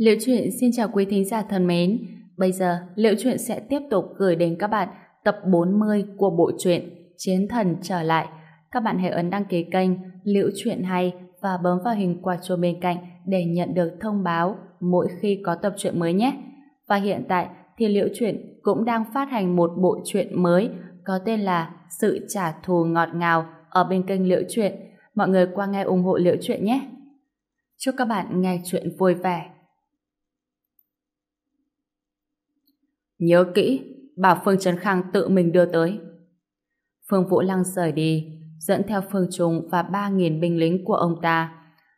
Liệu truyện xin chào quý thính giả thân mến. Bây giờ, Liệu truyện sẽ tiếp tục gửi đến các bạn tập 40 của bộ truyện Chiến thần trở lại. Các bạn hãy ấn đăng ký kênh Liễu truyện hay và bấm vào hình quả chuông bên cạnh để nhận được thông báo mỗi khi có tập truyện mới nhé. Và hiện tại thì Liễu truyện cũng đang phát hành một bộ truyện mới có tên là Sự trả thù ngọt ngào ở bên kênh Liễu truyện. Mọi người qua nghe ủng hộ Liễu truyện nhé. Chúc các bạn nghe truyện vui vẻ. Nhớ kỹ, bảo Phương Trấn Khang tự mình đưa tới. Phương Vũ Lăng rời đi, dẫn theo Phương Trung và 3.000 binh lính của ông ta.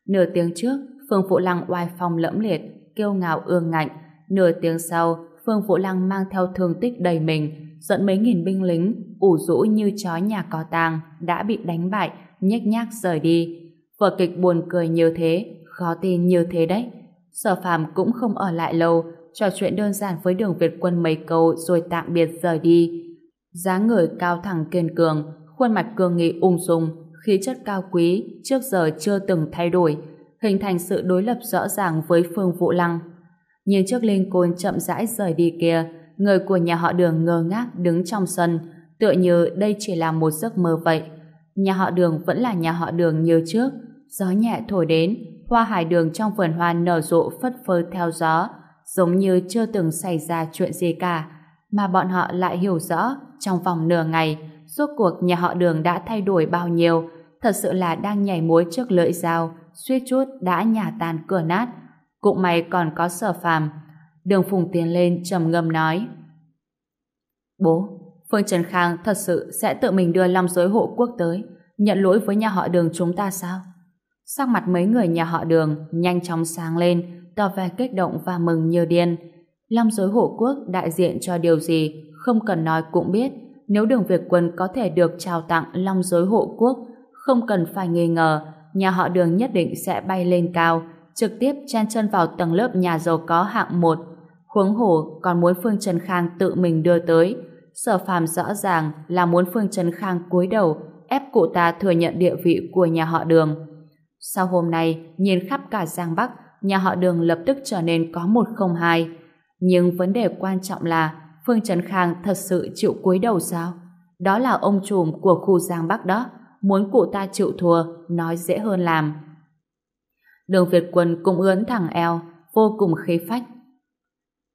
Nửa tiếng trước, Phương Vũ Lăng oai phong lẫm liệt, kiêu ngạo ương ngạnh. Nửa tiếng sau, Phương Vũ Lăng mang theo thương tích đầy mình, dẫn mấy nghìn binh lính, ủ rũ như chó nhà có tang, đã bị đánh bại, nhếch nhác rời đi. Vở kịch buồn cười như thế, khó tin như thế đấy. Sở phàm cũng không ở lại lâu, trò chuyện đơn giản với đường Việt quân mấy câu rồi tạm biệt rời đi. dáng người cao thẳng kiên cường, khuôn mặt cường nghị ung dung, khí chất cao quý trước giờ chưa từng thay đổi, hình thành sự đối lập rõ ràng với Phương Vũ Lăng. Nhìn trước linh côn chậm rãi rời đi kia, người của nhà họ đường ngơ ngác đứng trong sân, tựa như đây chỉ là một giấc mơ vậy. Nhà họ đường vẫn là nhà họ đường như trước, gió nhẹ thổi đến, hoa hải đường trong vườn hoa nở rộ phất phơ theo gió, giống như chưa từng xảy ra chuyện gì cả, mà bọn họ lại hiểu rõ trong vòng nửa ngày, rốt cuộc nhà họ đường đã thay đổi bao nhiêu, thật sự là đang nhảy múa trước lưỡi dao, suýt chút đã nhà tan cửa nát. Cũng may còn có sở phàm. Đường Phùng tiến lên trầm ngâm nói. Bố, Phương Trần Khang thật sự sẽ tự mình đưa Long Giới Hộ Quốc tới, nhận lỗi với nhà họ đường chúng ta sao? Sắc mặt mấy người nhà họ đường nhanh chóng sáng lên, tỏ vẻ kích động và mừng như điên. Long dối hộ quốc đại diện cho điều gì, không cần nói cũng biết, nếu đường Việt quân có thể được trao tặng long dối hộ quốc, không cần phải nghi ngờ, nhà họ đường nhất định sẽ bay lên cao, trực tiếp chen chân vào tầng lớp nhà giàu có hạng một. Huống hồ còn muốn Phương Trần Khang tự mình đưa tới. Sở phàm rõ ràng là muốn Phương Trần Khang cúi đầu ép cụ ta thừa nhận địa vị của nhà họ đường. Sau hôm nay, nhìn khắp cả Giang Bắc, nhà họ đường lập tức trở nên có một không hai. Nhưng vấn đề quan trọng là Phương Trấn Khang thật sự chịu cúi đầu sao? Đó là ông trùm của khu Giang Bắc đó. Muốn cụ ta chịu thua, nói dễ hơn làm. Đường Việt Quân cũng ướn thẳng eo, vô cùng khí phách.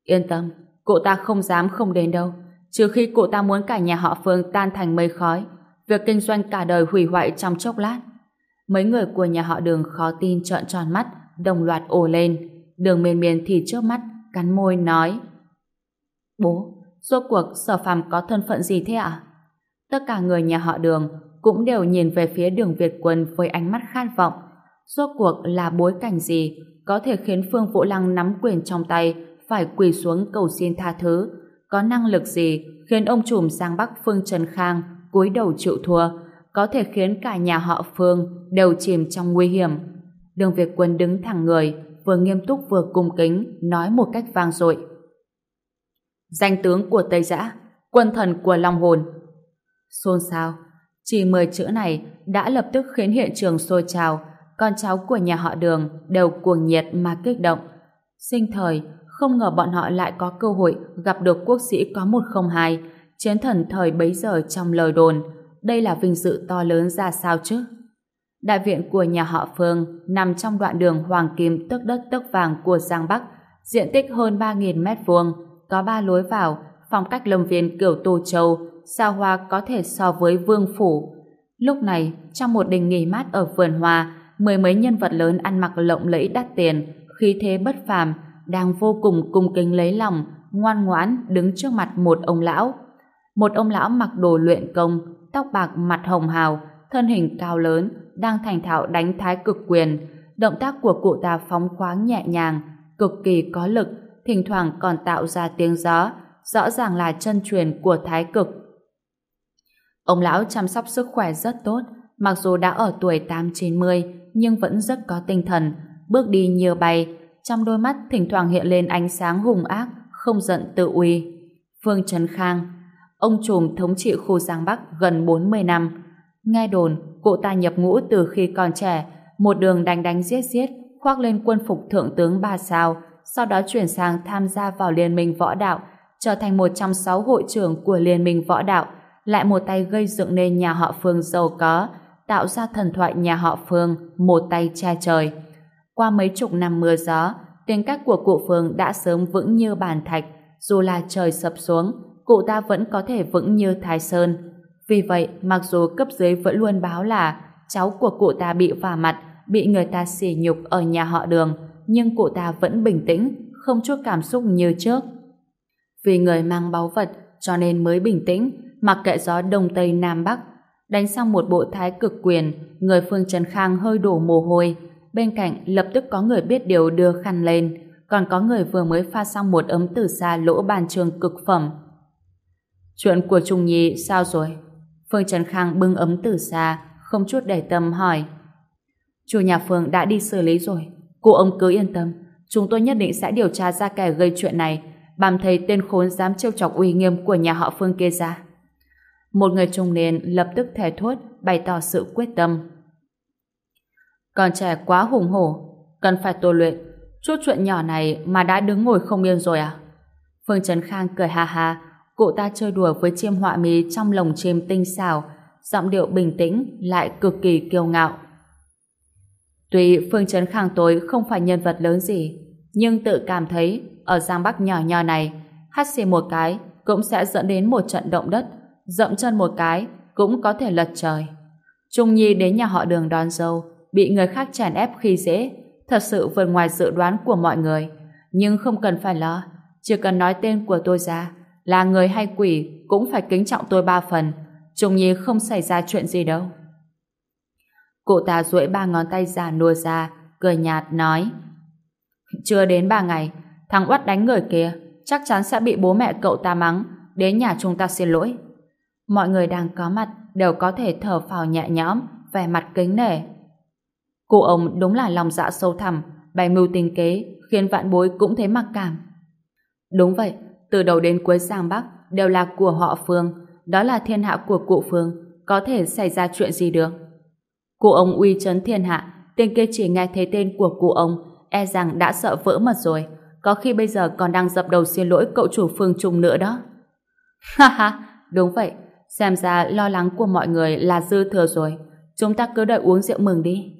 Yên tâm, cụ ta không dám không đến đâu. Trừ khi cụ ta muốn cả nhà họ Phương tan thành mây khói, việc kinh doanh cả đời hủy hoại trong chốc lát. Mấy người của nhà họ đường khó tin trợn tròn mắt, đồng loạt ồ lên. Đường miên miên thì trước mắt, cắn môi nói Bố, rốt cuộc sở phàm có thân phận gì thế ạ? Tất cả người nhà họ đường cũng đều nhìn về phía đường Việt Quân với ánh mắt khát vọng. Rốt cuộc là bối cảnh gì có thể khiến Phương Vũ Lăng nắm quyền trong tay phải quỳ xuống cầu xin tha thứ? Có năng lực gì khiến ông trùm Giang Bắc Phương Trần Khang cúi đầu chịu thua? Có thể khiến cả nhà họ Phương đều chìm trong nguy hiểm? Đường Việt Quân đứng thẳng người, vừa nghiêm túc vừa cung kính, nói một cách vang dội. Danh tướng của Tây Giã, quân thần của Long Hồn. Xôn xao, chỉ 10 chữ này đã lập tức khiến hiện trường sôi trào, con cháu của nhà họ đường đều cuồng nhiệt mà kích động. Sinh thời, không ngờ bọn họ lại có cơ hội gặp được quốc sĩ có một không hai, chiến thần thời bấy giờ trong lời đồn. Đây là vinh dự to lớn ra sao chứ? Đại viện của nhà họ Phương nằm trong đoạn đường hoàng kim tức đất tức vàng của Giang Bắc, diện tích hơn 3.000 mét vuông, có ba lối vào, phong cách lâm viên kiểu Tô Châu, sao hoa có thể so với vương phủ. Lúc này, trong một đình nghỉ mát ở vườn hoa, mười mấy nhân vật lớn ăn mặc lộng lẫy đắt tiền, khí thế bất phàm, đang vô cùng cung kính lấy lòng, ngoan ngoãn đứng trước mặt một ông lão. Một ông lão mặc đồ luyện công, tóc bạc mặt hồng hào, thân hình cao lớn, đang thành thạo đánh thái cực quyền. Động tác của cụ ta phóng khoáng nhẹ nhàng, cực kỳ có lực, thỉnh thoảng còn tạo ra tiếng gió, rõ ràng là chân truyền của thái cực. Ông lão chăm sóc sức khỏe rất tốt, mặc dù đã ở tuổi 8-90 nhưng vẫn rất có tinh thần, bước đi như bay, trong đôi mắt thỉnh thoảng hiện lên ánh sáng hùng ác, không giận tự uy. Phương Trấn Khang, ông trùm thống trị khu Giang Bắc gần 40 năm. Nghe đồn, cụ ta nhập ngũ từ khi còn trẻ, một đường đánh đánh giết giết, khoác lên quân phục thượng tướng ba sao, sau đó chuyển sang tham gia vào Liên minh võ đạo, trở thành một trong sáu hội trưởng của Liên minh võ đạo, lại một tay gây dựng nên nhà họ Phương giàu có, tạo ra thần thoại nhà họ Phương một tay che trời. Qua mấy chục năm mưa gió, tính cách của cụ Phương đã sớm vững như bàn thạch, dù là trời sập xuống, cụ ta vẫn có thể vững như Thái Sơn. Vì vậy, mặc dù cấp dưới vẫn luôn báo là cháu của cụ ta bị vả mặt, bị người ta sỉ nhục ở nhà họ đường, nhưng cụ ta vẫn bình tĩnh, không chút cảm xúc như trước. Vì người mang báu vật, cho nên mới bình tĩnh, mặc kệ gió đông tây nam bắc. Đánh xong một bộ thái cực quyền, người Phương Trần Khang hơi đổ mồ hôi. Bên cạnh lập tức có người biết điều đưa khăn lên, còn có người vừa mới pha xong một ấm từ xa lỗ bàn trường cực phẩm. Chuyện của Trung Nhi sao rồi? Phương Trần Khang bưng ấm từ xa, không chút để tâm hỏi. Chủ nhà Phương đã đi xử lý rồi. Cô ông cứ yên tâm, chúng tôi nhất định sẽ điều tra ra kẻ gây chuyện này, bám thấy tên khốn dám trêu chọc uy nghiêm của nhà họ Phương kia ra. Một người trung niên lập tức thề thốt, bày tỏ sự quyết tâm. Còn trẻ quá hùng hổ, cần phải tu luyện. Chút chuyện nhỏ này mà đã đứng ngồi không yên rồi à? Phương Trấn Khang cười ha ha, cụ ta chơi đùa với chiêm họa mi trong lồng chim tinh xảo, giọng điệu bình tĩnh lại cực kỳ kiêu ngạo. Tuy Phương Trấn Khang tôi không phải nhân vật lớn gì, nhưng tự cảm thấy ở Giang Bắc nhỏ nhỏ này, hát xì một cái cũng sẽ dẫn đến một trận động đất, dậm chân một cái cũng có thể lật trời. Trung Nhi đến nhà họ đường đón dâu, bị người khác chèn ép khi dễ, thật sự vượt ngoài dự đoán của mọi người. Nhưng không cần phải lo, chỉ cần nói tên của tôi ra, là người hay quỷ cũng phải kính trọng tôi ba phần. Trùng Nhi không xảy ra chuyện gì đâu. Cụ ta duỗi ba ngón tay già nua ra, cười nhạt nói Chưa đến ba ngày, thằng Uất đánh người kia chắc chắn sẽ bị bố mẹ cậu ta mắng, đến nhà chúng ta xin lỗi. Mọi người đang có mặt đều có thể thở phào nhẹ nhõm, vẻ mặt kính nể. Cụ ông đúng là lòng dạ sâu thẳm, bày mưu tính kế, khiến vạn bối cũng thấy mặc cảm. Đúng vậy, từ đầu đến cuối Giang Bắc đều là của họ Phương, đó là thiên hạ của cụ Phương, có thể xảy ra chuyện gì được. Cụ ông uy chấn thiên hạ, tên kia chỉ nghe thấy tên của cụ ông, e rằng đã sợ vỡ mật rồi, có khi bây giờ còn đang dập đầu xin lỗi cậu chủ Phương Trung nữa đó. Ha ha, đúng vậy, xem ra lo lắng của mọi người là dư thừa rồi, chúng ta cứ đợi uống rượu mừng đi.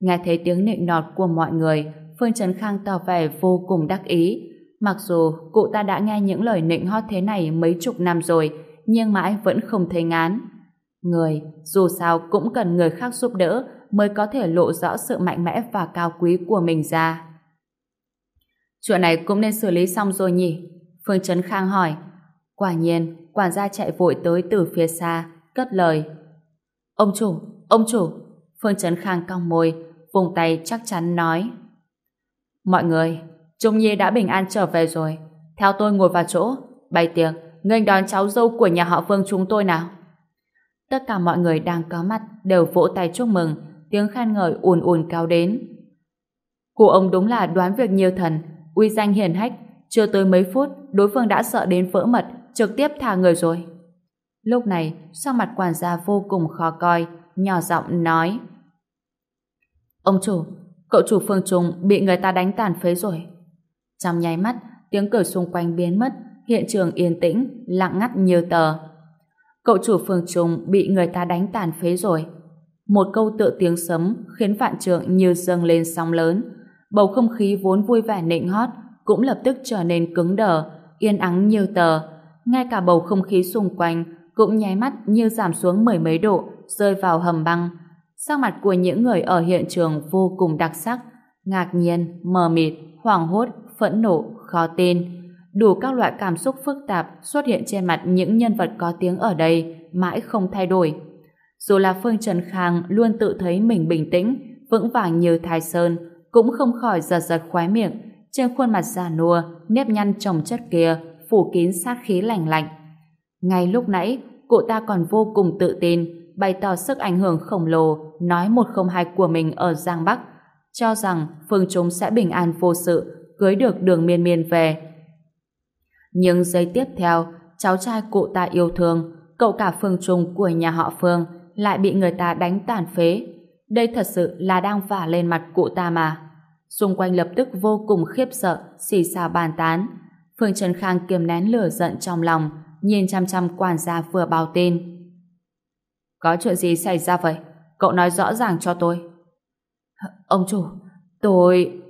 Nghe thấy tiếng nịnh nọt của mọi người, Phương Trấn Khang tỏ vẻ vô cùng đắc ý. Mặc dù cụ ta đã nghe những lời nịnh hót thế này mấy chục năm rồi, nhưng mãi vẫn không thấy ngán. Người, dù sao cũng cần người khác giúp đỡ mới có thể lộ rõ sự mạnh mẽ và cao quý của mình ra. Chuyện này cũng nên xử lý xong rồi nhỉ? Phương Trấn Khang hỏi. Quả nhiên, quản gia chạy vội tới từ phía xa, cất lời. Ông chủ, ông chủ. Phương Trấn Khang cong môi, vùng tay chắc chắn nói. Mọi người, Trung Nhi đã bình an trở về rồi. Theo tôi ngồi vào chỗ, bày tiệc, nghênh đón cháu dâu của nhà họ Vương chúng tôi nào. Tất cả mọi người đang có mặt đều vỗ tay chúc mừng, tiếng khen ngợi ùn ùn cao đến. Cụ ông đúng là đoán việc nhiều thần, uy danh hiền hách, chưa tới mấy phút, đối phương đã sợ đến vỡ mật, trực tiếp thả người rồi. Lúc này, sau mặt quản gia vô cùng khó coi, nhỏ giọng nói. Ông chủ, cậu chủ phương trùng bị người ta đánh tàn phế rồi. Trong nháy mắt, tiếng cười xung quanh biến mất, hiện trường yên tĩnh, lặng ngắt như tờ. Cậu chủ phường trùng bị người ta đánh tàn phế rồi. Một câu tự tiếng sấm khiến vạn trượng như dâng lên sóng lớn. Bầu không khí vốn vui vẻ nịnh hót cũng lập tức trở nên cứng đờ, yên ắng như tờ. Ngay cả bầu không khí xung quanh cũng nháy mắt như giảm xuống mười mấy độ, rơi vào hầm băng. Sắc mặt của những người ở hiện trường vô cùng đặc sắc, ngạc nhiên, mờ mịt, hoảng hốt, phẫn nộ, khó tin. Đủ các loại cảm xúc phức tạp xuất hiện trên mặt những nhân vật có tiếng ở đây, mãi không thay đổi. Dù là Phương Trần Khang luôn tự thấy mình bình tĩnh, vững vàng như Thái Sơn, cũng không khỏi giật giật khóe miệng, trên khuôn mặt già nua, nếp nhăn trồng chất kia, phủ kín sát khí lạnh lạnh. Ngay lúc nãy, cụ ta còn vô cùng tự tin, bày tỏ sức ảnh hưởng khổng lồ, nói một không hai của mình ở Giang Bắc, cho rằng phương chúng sẽ bình an vô sự, cưới được đường miên miên về. Nhưng giây tiếp theo, cháu trai cụ ta yêu thương, cậu cả phương trung của nhà họ Phương, lại bị người ta đánh tàn phế. Đây thật sự là đang vả lên mặt cụ ta mà. xung quanh lập tức vô cùng khiếp sợ, xì xào bàn tán. Phương Trần Khang kiềm nén lửa giận trong lòng, nhìn chăm chăm quản gia vừa báo tin. Có chuyện gì xảy ra vậy? Cậu nói rõ ràng cho tôi. Ông chủ, tôi...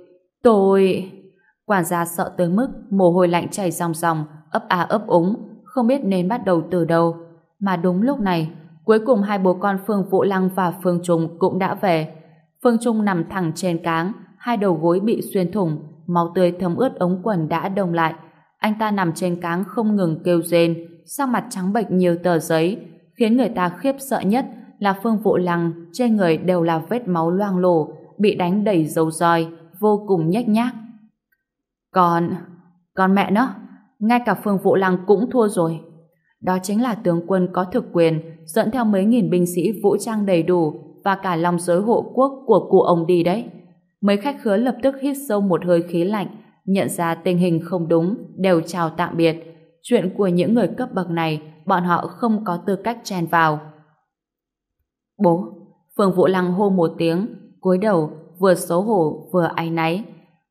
tôi... Quản gia sợ tới mức mồ hôi lạnh chảy ròng ròng, ấp á ấp úng, không biết nên bắt đầu từ đâu. Mà đúng lúc này, cuối cùng hai bố con Phương Vũ Lăng và Phương Trung cũng đã về. Phương Trung nằm thẳng trên cáng, hai đầu gối bị xuyên thủng, máu tươi thấm ướt ống quần đã đông lại. Anh ta nằm trên cáng không ngừng kêu rên, sắc mặt trắng bệch nhiều tờ giấy, khiến người ta khiếp sợ nhất là Phương Vũ Lăng trên người đều là vết máu loang lổ, bị đánh đầy dầu roi, vô cùng nhếch nhác. Còn... còn mẹ nó, ngay cả Phương Vũ Lăng cũng thua rồi. Đó chính là tướng quân có thực quyền, dẫn theo mấy nghìn binh sĩ vũ trang đầy đủ và cả lòng giới hộ quốc của cụ ông đi đấy. Mấy khách khứa lập tức hít sâu một hơi khí lạnh, nhận ra tình hình không đúng, đều chào tạm biệt. Chuyện của những người cấp bậc này, bọn họ không có tư cách chen vào. Bố, Phương Vũ Lăng hô một tiếng, cúi đầu, vừa xấu hổ vừa áy náy.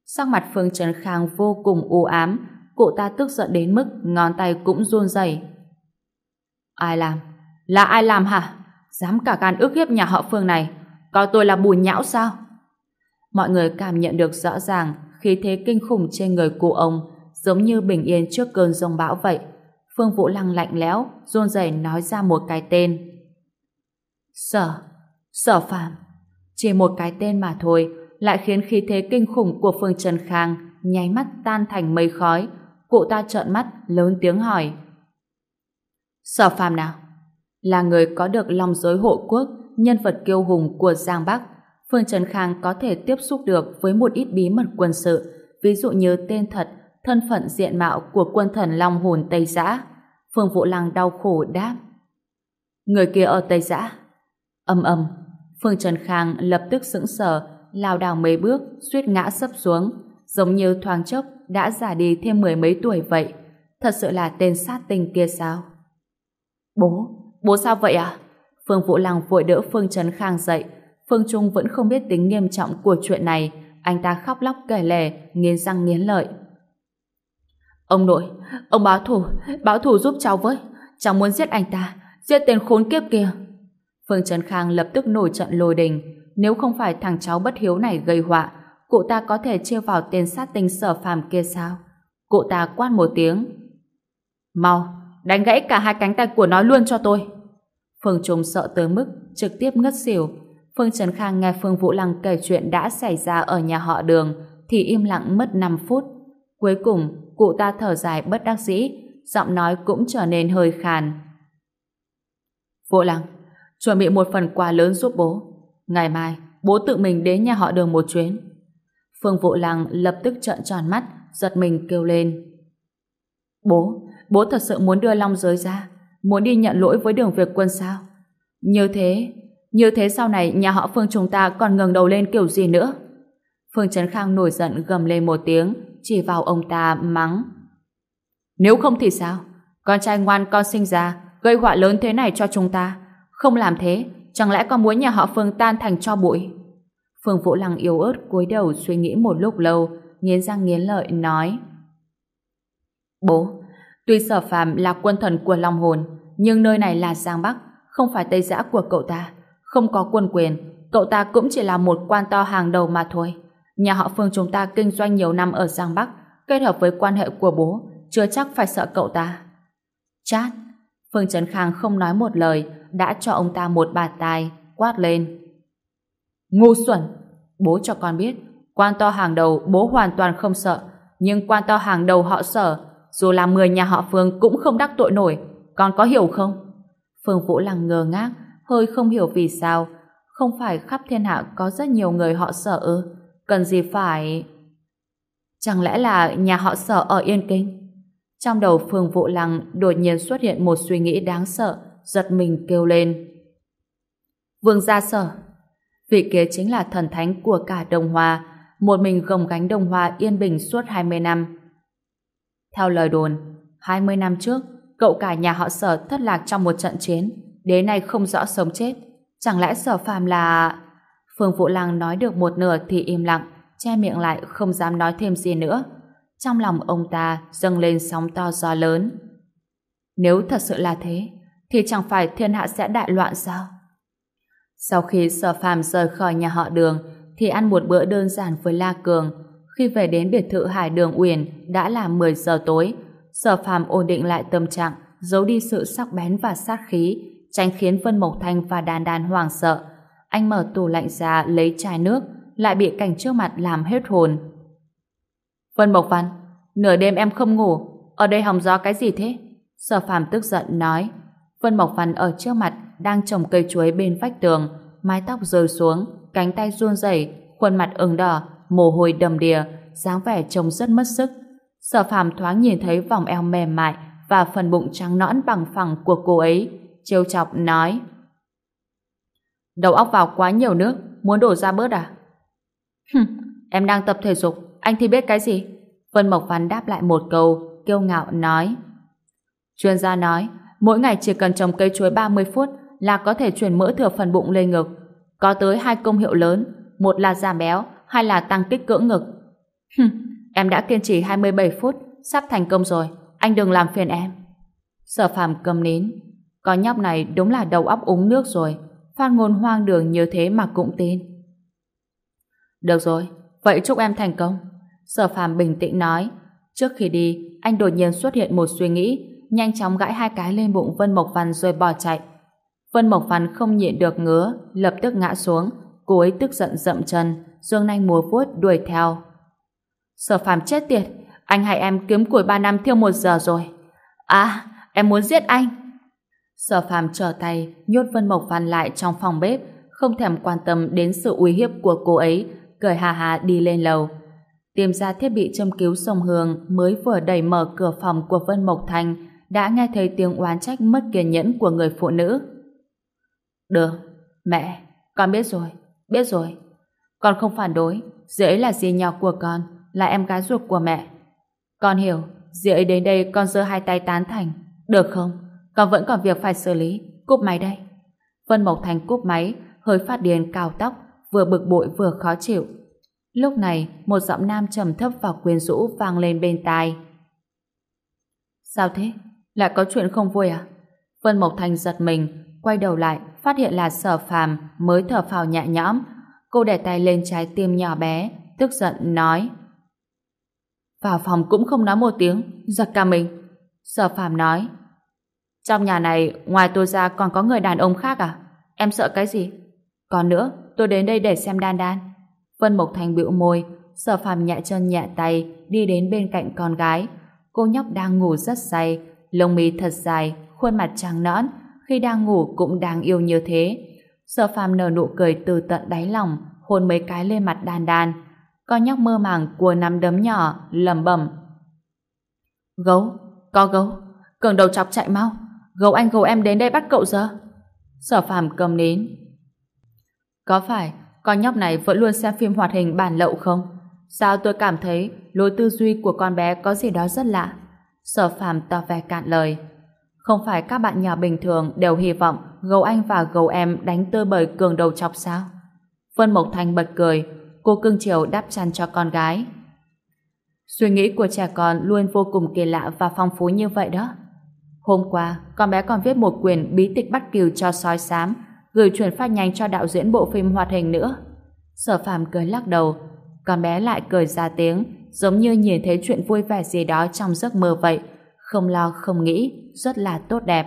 Sắc mặt Phương Trần Khang vô cùng u ám, cụ ta tức giận đến mức ngón tay cũng run rẩy. Ai làm? Là ai làm hả? Dám cả gan ức hiếp nhà họ Phương này, coi tôi là bùi nhão sao? Mọi người cảm nhận được rõ ràng khí thế kinh khủng trên người cụ ông, giống như bình yên trước cơn giông bão vậy. Phương Vũ Lăng lạnh lẽo, run rẩy nói ra một cái tên. Sở, Sở Phạm. Chỉ một cái tên mà thôi, lại khiến khí thế kinh khủng của Phương Trần Khang nháy mắt tan thành mây khói. Cụ ta trợn mắt, lớn tiếng hỏi. Sở Phạm nào? Là người có được lòng giới hộ quốc, nhân vật kiêu hùng của Giang Bắc. Phương Trần Khang có thể tiếp xúc được với một ít bí mật quân sự, ví dụ như tên thật, thân phận diện mạo của quân thần Long Hồn Tây Giã. Phương Vũ Lăng đau khổ đáp. Người kia ở Tây Giã. Âm âm, Phương Trần Khang lập tức sững sờ, lao đảo mấy bước, suýt ngã sấp xuống, giống như thoáng chốc đã già đi thêm mười mấy tuổi vậy. Thật sự là tên sát tinh kia sao? Bố, bố sao vậy à? Phương Vũ Lăng vội đỡ Phương Trần Khang dậy. Phương Trung vẫn không biết tính nghiêm trọng của chuyện này. Anh ta khóc lóc kể lể, nghiến răng nghiến lợi. Ông nội, ông báo thủ, báo thủ giúp cháu với. Cháu muốn giết anh ta, giết tên khốn kiếp kia. Phương Trần Khang lập tức nổi trận lôi đình. Nếu không phải thằng cháu bất hiếu này gây họa, cụ ta có thể chia vào tên sát tinh sở phàm kia sao? Cụ ta quát một tiếng. Mau, đánh gãy cả hai cánh tay của nó luôn cho tôi. Phương Trung sợ tới mức trực tiếp ngất xỉu. Phương Trần Khang nghe Phương Vũ Lăng kể chuyện đã xảy ra ở nhà họ đường thì im lặng mất 5 phút. Cuối cùng, cụ ta thở dài bất đắc dĩ, giọng nói cũng trở nên hơi khàn. Vũ Lăng, chuẩn bị một phần quà lớn giúp bố. Ngày mai, bố tự mình đến nhà họ đường một chuyến. Phương Vũ Lăng lập tức trợn tròn mắt, giật mình kêu lên. Bố, bố thật sự muốn đưa Long giới ra, muốn đi nhận lỗi với đường việc quân sao? Như thế, như thế sau này nhà họ Phương chúng ta còn ngẩng đầu lên kiểu gì nữa? Phương Trấn Khang nổi giận gầm lên một tiếng, chỉ vào ông ta mắng. Nếu không thì sao? Con trai ngoan con sinh ra, gây họa lớn thế này cho chúng ta. Không làm thế, chẳng lẽ con muốn nhà họ Phương tan thành cho bụi? Phương Vũ Lăng yếu ớt cúi đầu suy nghĩ một lúc lâu, nghiến răng nghiến lợi nói. Bố, tuy sở phàm là quân thần của Long Hồn, nhưng nơi này là Giang Bắc, không phải Tây Giã của cậu ta. Không có quân quyền, cậu ta cũng chỉ là một quan to hàng đầu mà thôi. Nhà họ Phương chúng ta kinh doanh nhiều năm ở Giang Bắc, kết hợp với quan hệ của bố, chưa chắc phải sợ cậu ta. Chát! Phương Trấn Khang không nói một lời, đã cho ông ta một bạt tai, quát lên. Ngu xuẩn! Bố cho con biết, quan to hàng đầu bố hoàn toàn không sợ, nhưng quan to hàng đầu họ sợ, dù là mười nhà họ Phương cũng không đắc tội nổi, con có hiểu không? Phương Vũ Lăng ngơ ngác, hơi không hiểu vì sao, không phải khắp thiên hạ có rất nhiều người họ sợ ư, cần gì phải... Chẳng lẽ là nhà họ sở ở Yên Kinh? Trong đầu Phương Vũ Lăng đột nhiên xuất hiện một suy nghĩ đáng sợ, giật mình kêu lên. Vương gia sở, vị kia chính là thần thánh của cả Đông Hoa, một mình gồng gánh Đông Hoa yên bình suốt 20 năm. Theo lời đồn, 20 năm trước, cậu cả nhà họ sở thất lạc trong một trận chiến, đến nay không rõ sống chết. Chẳng lẽ sở phàm là... Phương Vũ Lăng nói được một nửa thì im lặng, che miệng lại không dám nói thêm gì nữa. Trong lòng ông ta dâng lên sóng to gió lớn. Nếu thật sự là thế, thì chẳng phải thiên hạ sẽ đại loạn sao? Sau khi sở phàm rời khỏi nhà họ đường, thì ăn một bữa đơn giản với La Cường. Khi về đến biệt thự Hải Đường Uyển đã là 10 giờ tối, sở phàm ổn định lại tâm trạng, giấu đi sự sắc bén và sát khí, tránh khiến Vân Mộc Thanh và Đan Đan hoảng sợ. Anh mở tủ lạnh ra lấy chai nước, lại bị cảnh trước mặt làm hết hồn. Vân Mộc Văn, nửa đêm em không ngủ, ở đây hòng gió cái gì thế? Sở phàm tức giận nói. Vân Mộc Văn ở trước mặt đang trồng cây chuối bên vách tường, mái tóc rơi xuống, cánh tay run rẩy, khuôn mặt ửng đỏ, mồ hôi đầm đìa, dáng vẻ trông rất mất sức. Sở phàm thoáng nhìn thấy vòng eo mềm mại và phần bụng trắng nõn bằng phẳng của cô ấy, trêu chọc nói. Đầu óc vào quá nhiều nước, muốn đổ ra bớt à? "Hừ, em đang tập thể dục, anh thì biết cái gì? Vân Mộc Văn đáp lại một câu, kiêu ngạo nói. Chuyên gia nói, mỗi ngày chỉ cần trồng cây chuối 30 phút là có thể chuyển mỡ thừa phần bụng lên ngực. Có tới hai công hiệu lớn, một là giảm béo, hai là tăng kích cỡ ngực. Hừm, em đã kiên trì 27 phút, sắp thành công rồi, anh đừng làm phiền em. Sở phàm cầm nín. Con nhóc này đúng là đầu óc uống nước rồi, phát ngôn hoang đường như thế mà cũng tin. Được rồi, vậy chúc em thành công. Sở phàm bình tĩnh nói. Trước khi đi, anh đột nhiên xuất hiện một suy nghĩ, nhanh chóng gãi hai cái lên bụng Vân Mộc Văn rồi bỏ chạy. Vân Mộc Văn không nhịn được ngứa, lập tức ngã xuống, cô ấy tức giận dậm chân, dương nanh múa vuốt đuổi theo. Sở phàm chết tiệt, anh hay em kiếm củi ba năm thiêu một giờ rồi. À, em muốn giết anh. Sở phàm trở tay, nhốt Vân Mộc Văn lại trong phòng bếp, không thèm quan tâm đến sự uy hiếp của cô ấy, cười hà hà đi lên lầu. Tìm ra thiết bị châm cứu sông Hương mới vừa đẩy mở cửa phòng của Vân Mộc Thành, đã nghe thấy tiếng oán trách mất kiên nhẫn của người phụ nữ. Được, mẹ, con biết rồi, biết rồi. Con không phản đối, dì ấy là dì nhỏ của con, là em gái ruột của mẹ. Con hiểu, dì ấy đến đây con giơ hai tay tán thành. Được không? Con vẫn còn việc phải xử lý. Cúp máy đây. Vân Mộc Thành cúp máy, hơi phát điên cào tóc, vừa bực bội vừa khó chịu. Lúc này, một giọng nam trầm thấp và quyến rũ vang lên bên tai. Sao thế? Lại có chuyện không vui à? Vân Mộc Thành giật mình, quay đầu lại, phát hiện là sở phàm mới thở phào nhẹ nhõm. Cô để tay lên trái tim nhỏ bé, tức giận nói. Vào phòng cũng không nói một tiếng, giật cả mình. Sở phàm nói. Trong nhà này, ngoài tôi ra còn có người đàn ông khác à? Em sợ cái gì? Còn nữa, tôi đến đây để xem đan đan. Vân Mộc Thành bĩu môi, sở phàm nhẹ chân nhẹ tay, đi đến bên cạnh con gái. Cô nhóc đang ngủ rất say, lông mi thật dài, khuôn mặt trắng nõn, khi đang ngủ cũng đáng yêu như thế. Sở phàm nở nụ cười từ tận đáy lòng, hôn mấy cái lên mặt đan đan. Con nhóc mơ màng của nắm đấm nhỏ, lầm bẩm. Gấu, có gấu, cường đầu chọc chạy mau, gấu anh gấu em đến đây bắt cậu giờ. Sở phàm cầm nến. Có phải con nhóc này vẫn luôn xem phim hoạt hình bản lậu không? Sao tôi cảm thấy lối tư duy của con bé có gì đó rất lạ? Sở phàm tỏ vẻ cạn lời. Không phải các bạn nhỏ bình thường đều hy vọng gấu anh và gấu em đánh tơi bời cường đầu chọc sao? Vân Mộc Thành bật cười, cô cưng chiều đáp chăn cho con gái. Suy nghĩ của trẻ con luôn vô cùng kỳ lạ và phong phú như vậy đó. Hôm qua, con bé còn viết một quyển bí tịch bắt kiều cho sói xám, gửi chuyển phát nhanh cho đạo diễn bộ phim hoạt hình nữa. Sở phàm cười lắc đầu, con bé lại cười ra tiếng, giống như nhìn thấy chuyện vui vẻ gì đó trong giấc mơ vậy, không lo không nghĩ, rất là tốt đẹp.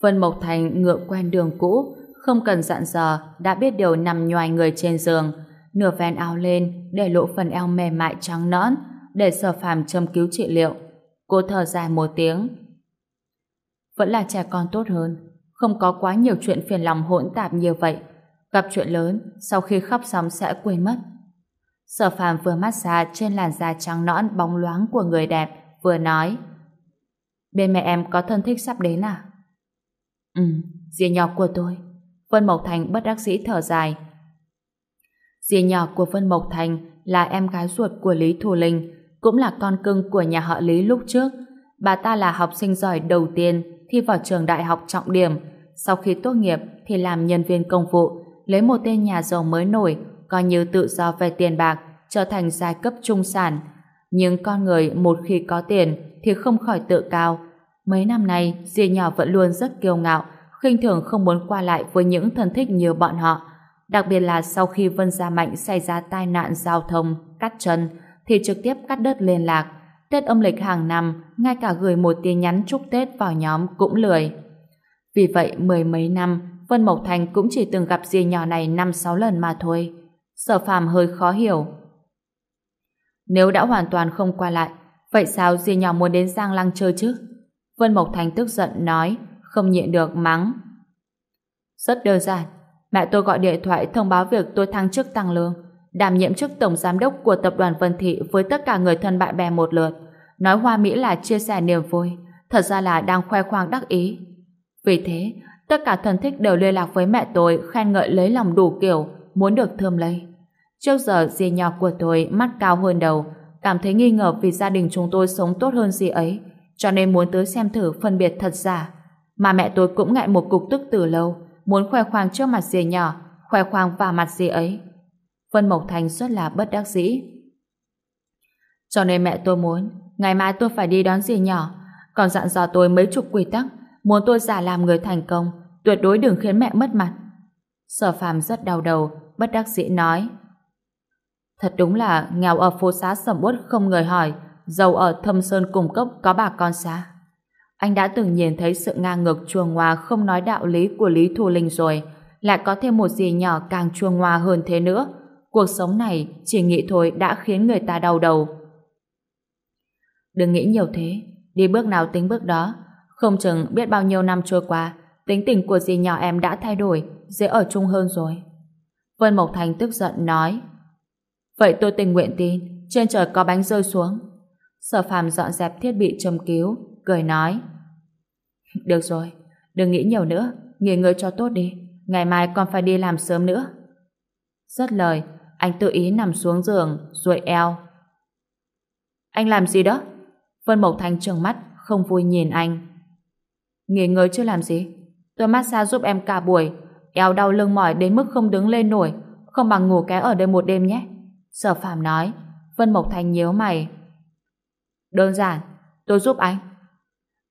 Vân Mộc Thành ngựa quen đường cũ, không cần dặn dò, đã biết điều nằm nhoài người trên giường, nửa ven áo lên, để lộ phần eo mềm mại trắng nõn, để sở phàm châm cứu trị liệu. Cô thở dài một tiếng. Vẫn là trẻ con tốt hơn, không có quá nhiều chuyện phiền lòng hỗn tạp như vậy. Gặp chuyện lớn, sau khi khóc xong sẽ quên mất. Sở phàm vừa mát xa trên làn da trắng nõn bóng loáng của người đẹp, vừa nói Bên mẹ em có thân thích sắp đến à? Ừ, dì nhỏ của tôi. Vân Mộc Thành bất đắc dĩ thở dài. Dì nhỏ của Vân Mộc Thành là em gái ruột của Lý Thù Linh, cũng là con cưng của nhà họ Lý lúc trước. Bà ta là học sinh giỏi đầu tiên thi vào trường đại học trọng điểm. Sau khi tốt nghiệp thì làm nhân viên công vụ, lấy một tên nhà giàu mới nổi, coi như tự do về tiền bạc, trở thành giai cấp trung sản. Nhưng con người một khi có tiền thì không khỏi tự cao. Mấy năm nay, dì nhỏ vẫn luôn rất kiêu ngạo, khinh thường không muốn qua lại với những thân thích như bọn họ. Đặc biệt là sau khi Vân Gia Mạnh xảy ra tai nạn giao thông, cắt chân, thì trực tiếp cắt đứt liên lạc. Tết âm lịch hàng năm, ngay cả gửi một tin nhắn chúc Tết vào nhóm cũng lười. Vì vậy, mười mấy năm, Vân Mộc Thành cũng chỉ từng gặp dì nhỏ này năm sáu lần mà thôi. Sở phàm hơi khó hiểu. Nếu đã hoàn toàn không qua lại, vậy sao dì nhỏ muốn đến Giang Lăng chơi chứ? Vân Mộc Thành tức giận nói, không nhịn được mắng. Rất đơn giản, mẹ tôi gọi điện thoại thông báo việc tôi thăng chức tăng lương, đảm nhiệm chức tổng giám đốc của tập đoàn Vân Thị với tất cả người thân bạn bè một lượt. Nói hoa mỹ là chia sẻ niềm vui, thật ra là đang khoe khoang đắc ý. Vì thế, tất cả thân thích đều liên lạc với mẹ tôi khen ngợi lấy lòng đủ kiểu, muốn được thơm lấy. Trước giờ dì nhỏ của tôi mắt cao hơn đầu, cảm thấy nghi ngờ vì gia đình chúng tôi sống tốt hơn dì ấy, cho nên muốn tới xem thử phân biệt thật giả. Mà mẹ tôi cũng ngại một cục tức từ lâu, muốn khoe khoang trước mặt dì nhỏ, khoe khoang vào mặt dì ấy. Vân Mộc Thành rất là bất đắc dĩ. Cho nên mẹ tôi muốn, ngày mai tôi phải đi đón dì nhỏ, còn dặn dò tôi mấy chục quy tắc, muốn tôi giả làm người thành công, tuyệt đối đừng khiến mẹ mất mặt. Sở phàm rất đau đầu, bất đắc dĩ nói. Thật đúng là nghèo ở phố xá sầm uất không người hỏi, giàu ở thâm sơn cùng cốc có bà con xa. Anh đã từng nhìn thấy sự ngang ngược chuồng hoa không nói đạo lý của Lý Thu Linh rồi, lại có thêm một gì nhỏ càng chuồng hoa hơn thế nữa. Cuộc sống này chỉ nghĩ thôi đã khiến người ta đau đầu. Đừng nghĩ nhiều thế, đi bước nào tính bước đó. Không chừng biết bao nhiêu năm trôi qua, tính tình của dì nhỏ em đã thay đổi, dễ ở chung hơn rồi. Vân Mộc Thành tức giận nói. Vậy tôi tình nguyện tin, trên trời có bánh rơi xuống. Sở phàm dọn dẹp thiết bị châm cứu, cười nói. Được rồi, đừng nghĩ nhiều nữa, nghỉ ngơi cho tốt đi, ngày mai còn phải đi làm sớm nữa. Rất lời, anh tự ý nằm xuống giường, duỗi eo. Anh làm gì đó? Vân Mộc thanh trừng mắt, không vui nhìn anh. Nghỉ ngơi chưa làm gì? Tôi massage giúp em cả buổi, eo đau lưng mỏi đến mức không đứng lên nổi, không bằng ngủ ké ở đây một đêm nhé. Sở Phạm nói, Vân Mộc thanh nhíu mày. Đơn giản, tôi giúp anh.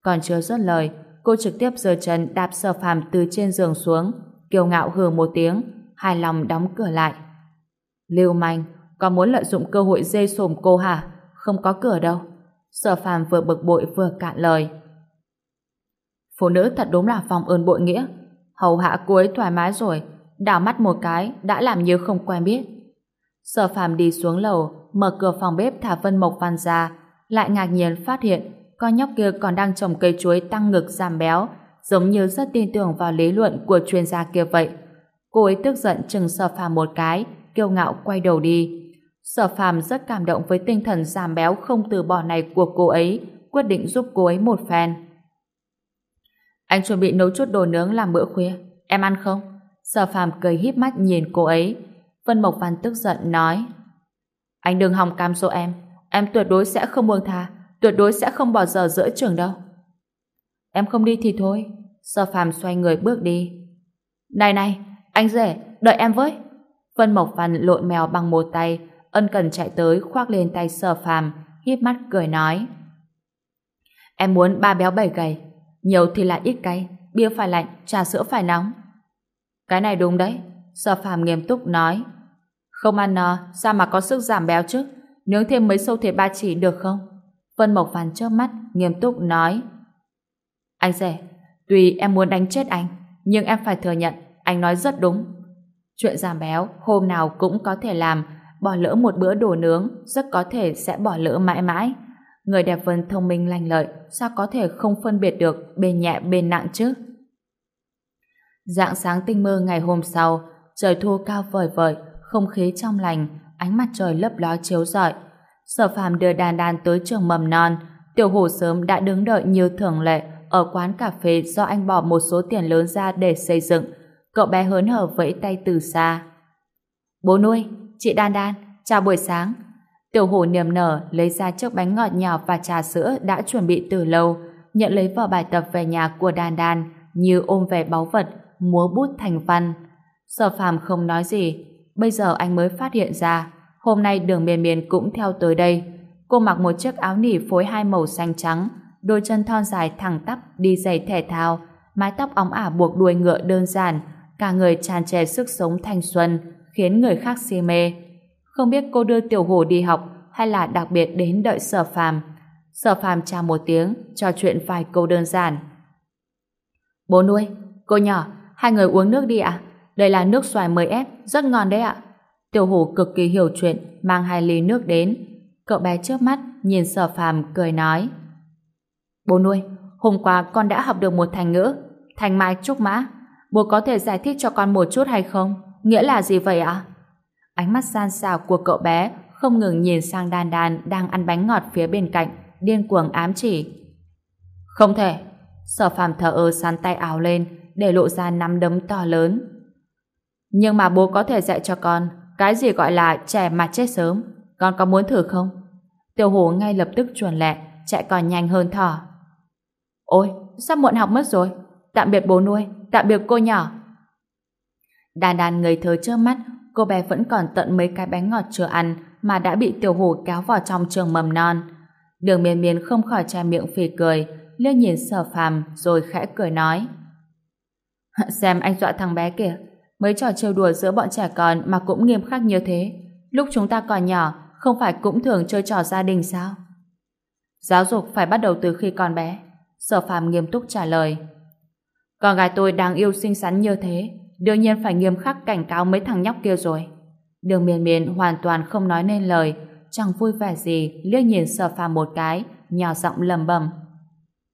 Còn chưa dứt lời, cô trực tiếp giơ chân đạp Sở Phạm từ trên giường xuống, kiêu ngạo hừ một tiếng, hài lòng đóng cửa lại. Lưu manh, có muốn lợi dụng cơ hội dê sồm cô hả? Không có cửa đâu. Sở Phạm vừa bực bội vừa cạn lời. Phụ nữ thật đúng là phòng ơn bội nghĩa. Hầu hạ cô ấy thoải mái rồi, đảo mắt một cái, đã làm như không quen biết. Sở Phạm đi xuống lầu, mở cửa phòng bếp thả Vân Mộc Văn ra, lại ngạc nhiên phát hiện con nhóc kia còn đang trồng cây chuối tăng ngực giảm béo, giống như rất tin tưởng vào lý luận của chuyên gia kia vậy. Cô ấy tức giận chừng Sở Phạm một cái, kiêu ngạo quay đầu đi. Sở Phạm rất cảm động với tinh thần giảm béo không từ bỏ này của cô ấy, quyết định giúp cô ấy một phen. Anh chuẩn bị nấu chút đồ nướng làm bữa khuya, em ăn không? Sở Phạm cười híp mắt nhìn cô ấy. Vân Mộc Văn tức giận nói Anh đừng hòng cam dỗ em, em tuyệt đối sẽ không buông tha, tuyệt đối sẽ không bỏ giờ giữa trường đâu. Em không đi thì thôi. Sở Phạm xoay người bước đi. Này này, anh rể, đợi em với. Vân Mộc Văn lộn mèo bằng một tay, ân cần chạy tới khoác lên tay Sở phàm, híp mắt cười nói. Em muốn ba béo bảy gầy, nhiều thì là ít cay, bia phải lạnh, trà sữa phải nóng. Cái này đúng đấy, Sở phàm nghiêm túc nói. Không ăn no, sao mà có sức giảm béo chứ? Nướng thêm mấy sâu thịt ba chỉ được không? Vân Mộc Văn chớp mắt, nghiêm túc nói. Anh rể, tuy em muốn đánh chết anh, nhưng em phải thừa nhận, anh nói rất đúng. Chuyện giảm béo, hôm nào cũng có thể làm, bỏ lỡ một bữa đồ nướng, rất có thể sẽ bỏ lỡ mãi mãi. Người đẹp vân thông minh lành lợi, sao có thể không phân biệt được bên nhẹ bên nặng chứ? Dạng sáng tinh mơ ngày hôm sau, trời thu cao vời vợi, không khí trong lành, ánh mặt trời lấp ló chiếu rọi. Sở phàm đưa đàn đàn tới trường mầm non, tiểu hổ sớm đã đứng đợi như thường lệ ở quán cà phê do anh bỏ một số tiền lớn ra để xây dựng. Cậu bé hớn hở vẫy tay từ xa. Bố nuôi, chị Đan Đan, chào buổi sáng. Tiểu hổ niềm nở lấy ra chiếc bánh ngọt nhỏ và trà sữa đã chuẩn bị từ lâu, nhận lấy vở bài tập về nhà của Đan Đan như ôm về báu vật, múa bút thành văn. Sở phàm không nói gì, bây giờ anh mới phát hiện ra, hôm nay đường miền miền cũng theo tới đây. Cô mặc một chiếc áo nỉ phối hai màu xanh trắng, đôi chân thon dài thẳng tắp đi giày thể thao, mái tóc óng ả buộc đuôi ngựa đơn giản, cả người tràn trề sức sống thanh xuân, khiến người khác si mê. Không biết cô đưa tiểu hổ đi học hay là đặc biệt đến đợi sở phàm. Sở phàm chào một tiếng, trò chuyện vài câu đơn giản. Bố nuôi, cô nhỏ, hai người uống nước đi ạ. Đây là nước xoài mới ép, rất ngon đấy ạ. Tiểu hổ cực kỳ hiểu chuyện, mang hai ly nước đến. Cậu bé trước mắt, nhìn sở phàm, cười nói. Bố nuôi, hôm qua con đã học được một thành ngữ, thành mai trúc mã. Bố có thể giải thích cho con một chút hay không? Nghĩa là gì vậy ạ? Ánh mắt gian xào của cậu bé không ngừng nhìn sang đan đan đang ăn bánh ngọt phía bên cạnh, điên cuồng ám chỉ. Không thể. Sở phàm thở ơ sắn tay áo lên, để lộ ra nắm đấm to lớn. Nhưng mà bố có thể dạy cho con cái gì gọi là trẻ mà chết sớm. Con có muốn thử không? Tiểu hổ ngay lập tức chuồn lẹ, chạy còn nhanh hơn thỏ. Ôi, sao muộn học mất rồi? Tạm biệt bố nuôi, tạm biệt cô nhỏ. Đàn đàn người thơ trước mắt, cô bé vẫn còn tận mấy cái bánh ngọt chưa ăn mà đã bị tiểu hủ kéo vào trong trường mầm non. Đường miên miên không khỏi che miệng phì cười, liếc nhìn sở phàm rồi khẽ cười nói. Xem anh dọa thằng bé kìa, mấy trò trêu đùa giữa bọn trẻ con mà cũng nghiêm khắc như thế. Lúc chúng ta còn nhỏ, không phải cũng thường chơi trò gia đình sao? Giáo dục phải bắt đầu từ khi còn bé. Sở phàm nghiêm túc trả lời. Con gái tôi đang yêu xinh xắn như thế, đương nhiên phải nghiêm khắc cảnh cáo mấy thằng nhóc kia rồi. Đường miền miền hoàn toàn không nói nên lời, chẳng vui vẻ gì, liếc nhìn sở phàm một cái, nhỏ giọng lầm bầm.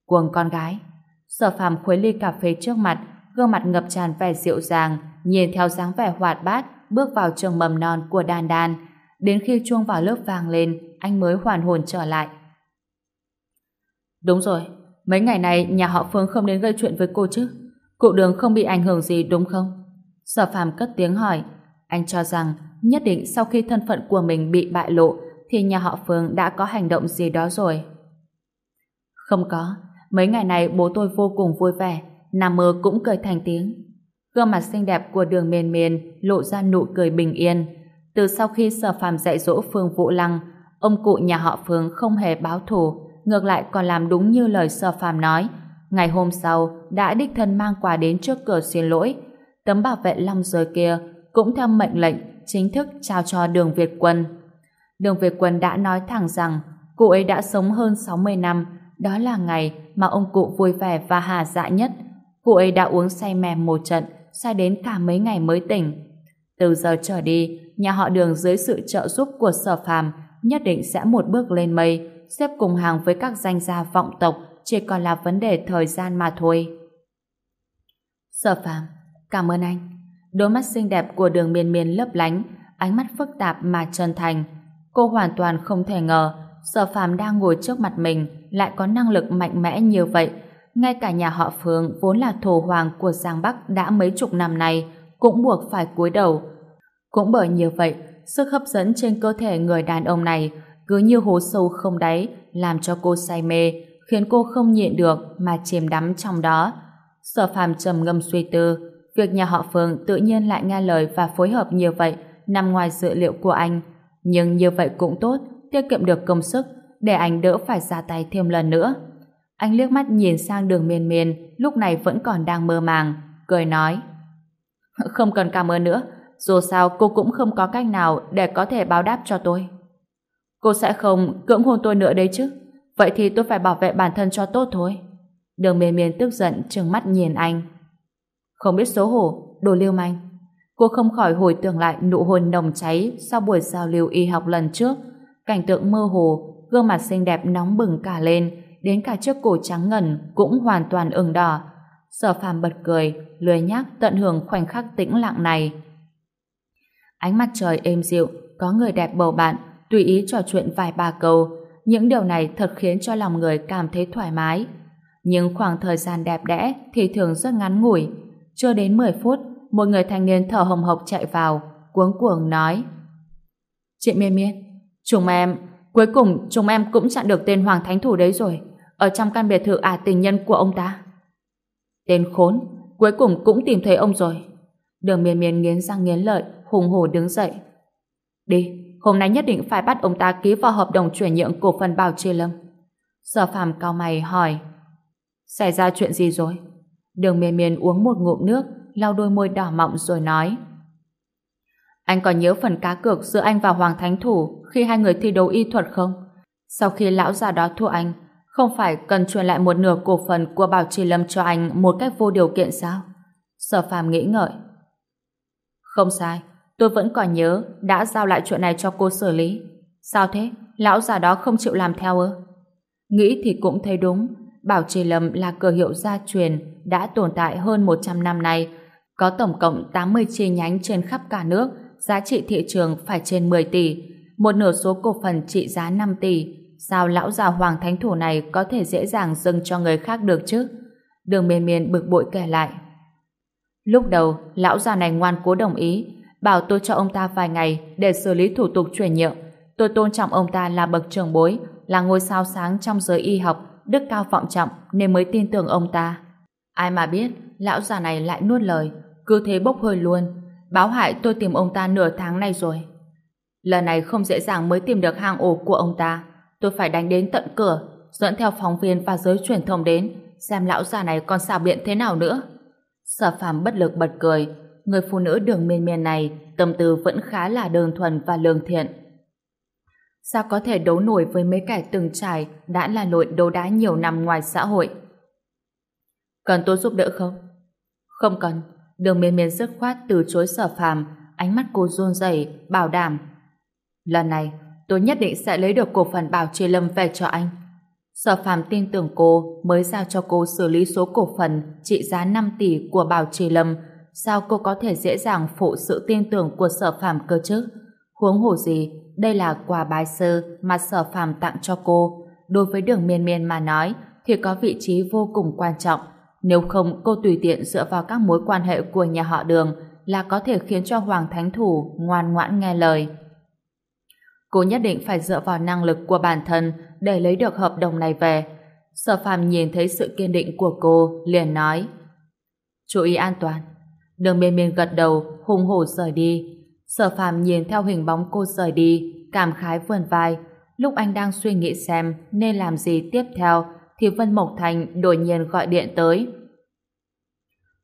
Cuồng con gái. Sở phàm khuấy ly cà phê trước mặt, gương mặt ngập tràn vẻ dịu dàng, nhìn theo dáng vẻ hoạt bát, bước vào trường mầm non của đàn đàn. Đến khi chuông vào lớp vang lên, anh mới hoàn hồn trở lại. Đúng rồi, mấy ngày này nhà họ Phương không đến gây chuyện với cô chứ? Cụ đường không bị ảnh hưởng gì đúng không? Sở phàm cất tiếng hỏi. Anh cho rằng nhất định sau khi thân phận của mình bị bại lộ thì nhà họ Phương đã có hành động gì đó rồi. Không có. Mấy ngày này bố tôi vô cùng vui vẻ nằm mơ cũng cười thành tiếng. Gương mặt xinh đẹp của đường miền miền lộ ra nụ cười bình yên. Từ sau khi sở phàm dạy dỗ Phương Vũ Lăng, ông cụ nhà họ Phương không hề báo thù, ngược lại còn làm đúng như lời sở phàm nói. Ngày hôm sau, đã đích thân mang quà đến trước cửa xin lỗi. Tấm bảo vệ long giới kia cũng theo mệnh lệnh chính thức trao cho đường Việt Quân. Đường Việt Quân đã nói thẳng rằng cụ ấy đã sống hơn 60 năm, đó là ngày mà ông cụ vui vẻ và hà dạ nhất. Cụ ấy đã uống say mềm một trận, say đến cả mấy ngày mới tỉnh. Từ giờ trở đi, nhà họ đường dưới sự trợ giúp của sở phàm nhất định sẽ một bước lên mây, xếp cùng hàng với các danh gia vọng tộc chỉ còn là vấn đề thời gian mà thôi. Sở phàm, cảm ơn anh. Đôi mắt xinh đẹp của đường miên miên lấp lánh, ánh mắt phức tạp mà chân thành. Cô hoàn toàn không thể ngờ sở phàm đang ngồi trước mặt mình lại có năng lực mạnh mẽ như vậy. Ngay cả nhà họ Phương vốn là thổ hoàng của Giang Bắc đã mấy chục năm nay cũng buộc phải cúi đầu. Cũng bởi như vậy, sức hấp dẫn trên cơ thể người đàn ông này cứ như hố sâu không đáy làm cho cô say mê khiến cô không nhịn được mà chìm đắm trong đó. Sở phàm trầm ngâm suy tư, việc nhà họ Phương tự nhiên lại nghe lời và phối hợp như vậy nằm ngoài dự liệu của anh. Nhưng như vậy cũng tốt, tiết kiệm được công sức để anh đỡ phải ra tay thêm lần nữa. Anh liếc mắt nhìn sang đường miên miên lúc này vẫn còn đang mơ màng, cười nói Không cần cảm ơn nữa, dù sao cô cũng không có cách nào để có thể báo đáp cho tôi. Cô sẽ không cưỡng hôn tôi nữa đấy chứ. Vậy thì tôi phải bảo vệ bản thân cho tốt thôi. Đường miên miên tức giận trừng mắt nhìn anh. Không biết xấu hổ, đồ lưu manh. Cô không khỏi hồi tưởng lại nụ hôn nồng cháy sau buổi giao lưu y học lần trước. Cảnh tượng mơ hồ, gương mặt xinh đẹp nóng bừng cả lên, đến cả chiếc cổ trắng ngần cũng hoàn toàn ửng đỏ. Sở phàm bật cười, lười nhác tận hưởng khoảnh khắc tĩnh lặng này. Ánh mặt trời êm dịu, có người đẹp bầu bạn, tùy ý trò chuyện vài ba câu. Những điều này thật khiến cho lòng người cảm thấy thoải mái. Nhưng khoảng thời gian đẹp đẽ thì thường rất ngắn ngủi. Chưa đến 10 phút, một người thanh niên thở hồng hộc chạy vào, cuống cuồng nói. Chị Miên Miên, chúng em, cuối cùng chúng em cũng chặn được tên Hoàng Thánh Thủ đấy rồi, ở trong căn biệt thự ả tình nhân của ông ta. Tên khốn, cuối cùng cũng tìm thấy ông rồi. Đường miên miên nghiến răng nghiến lợi, hùng hổ đứng dậy. Đi, hôm nay nhất định phải bắt ông ta ký vào hợp đồng chuyển nhượng cổ phần Bảo Trì Lâm. Sở phàm cao mày hỏi. Xảy ra chuyện gì rồi? Đường miền miên uống một ngụm nước, lau đôi môi đỏ mọng rồi nói. Anh còn nhớ phần cá cược giữa anh và Hoàng Thánh Thủ khi hai người thi đấu y thuật không? Sau khi lão già đó thua anh, không phải cần truyền lại một nửa cổ phần của Bảo Trì Lâm cho anh một cách vô điều kiện sao? Sở phàm nghĩ ngợi. Không sai, tôi vẫn còn nhớ đã giao lại chuyện này cho cô xử lý. Sao thế? Lão già đó không chịu làm theo ư? Nghĩ thì cũng thấy đúng. Bảo Trì Lâm là cờ hiệu gia truyền đã tồn tại hơn 100 năm nay. Có tổng cộng 80 chi nhánh trên khắp cả nước, giá trị thị trường phải trên 10 tỷ. Một nửa số cổ phần trị giá 5 tỷ. Sao lão già Hoàng Thánh Thủ này có thể dễ dàng dâng cho người khác được chứ? Đường miền miền bực bội kể lại. Lúc đầu, lão già này ngoan cố đồng ý, bảo tôi cho ông ta vài ngày để xử lý thủ tục chuyển nhượng. Tôi tôn trọng ông ta là bậc trưởng bối, là ngôi sao sáng trong giới y học, đức cao vọng trọng nên mới tin tưởng ông ta. Ai mà biết, lão già này lại nuốt lời, cứ thế bốc hơi luôn. Báo hại tôi tìm ông ta nửa tháng nay rồi. Lần này không dễ dàng mới tìm được hang ổ của ông ta. Tôi phải đánh đến tận cửa, dẫn theo phóng viên và giới truyền thông đến, xem lão già này còn xào biện thế nào nữa. Sở phàm bất lực bật cười, người phụ nữ đường miên miên này tâm tư vẫn khá là đơn thuần và lương thiện. Sao có thể đấu nổi với mấy kẻ từng trải đã là lội đấu đá nhiều năm ngoài xã hội? Cần tôi giúp đỡ không? Không cần. Đường miên miên dứt khoát từ chối sở phàm, ánh mắt cô run rẩy bảo đảm. Lần này, tôi nhất định sẽ lấy được cổ phần bảo trì lâm về cho anh. Sở phàm tin tưởng cô mới giao cho cô xử lý số cổ phần trị giá 5 tỷ của Bảo Trì Lâm. Sao cô có thể dễ dàng phụ sự tin tưởng của sở phàm cơ chứ? Huống hồ gì, đây là quà bài sơ mà sở phàm tặng cho cô. Đối với đường miên miên mà nói thì có vị trí vô cùng quan trọng. Nếu không cô tùy tiện dựa vào các mối quan hệ của nhà họ đường là có thể khiến cho Hoàng Thánh Thủ ngoan ngoãn nghe lời. Cô nhất định phải dựa vào năng lực của bản thân để lấy được hợp đồng này về. Sở phàm nhìn thấy sự kiên định của cô, liền nói. Chú ý an toàn. Đường miên miên gật đầu, hùng hổ rời đi. Sở phàm nhìn theo hình bóng cô rời đi, cảm khái vườn vai. Lúc anh đang suy nghĩ xem nên làm gì tiếp theo, thì Vân Mộc Thành đột nhiên gọi điện tới.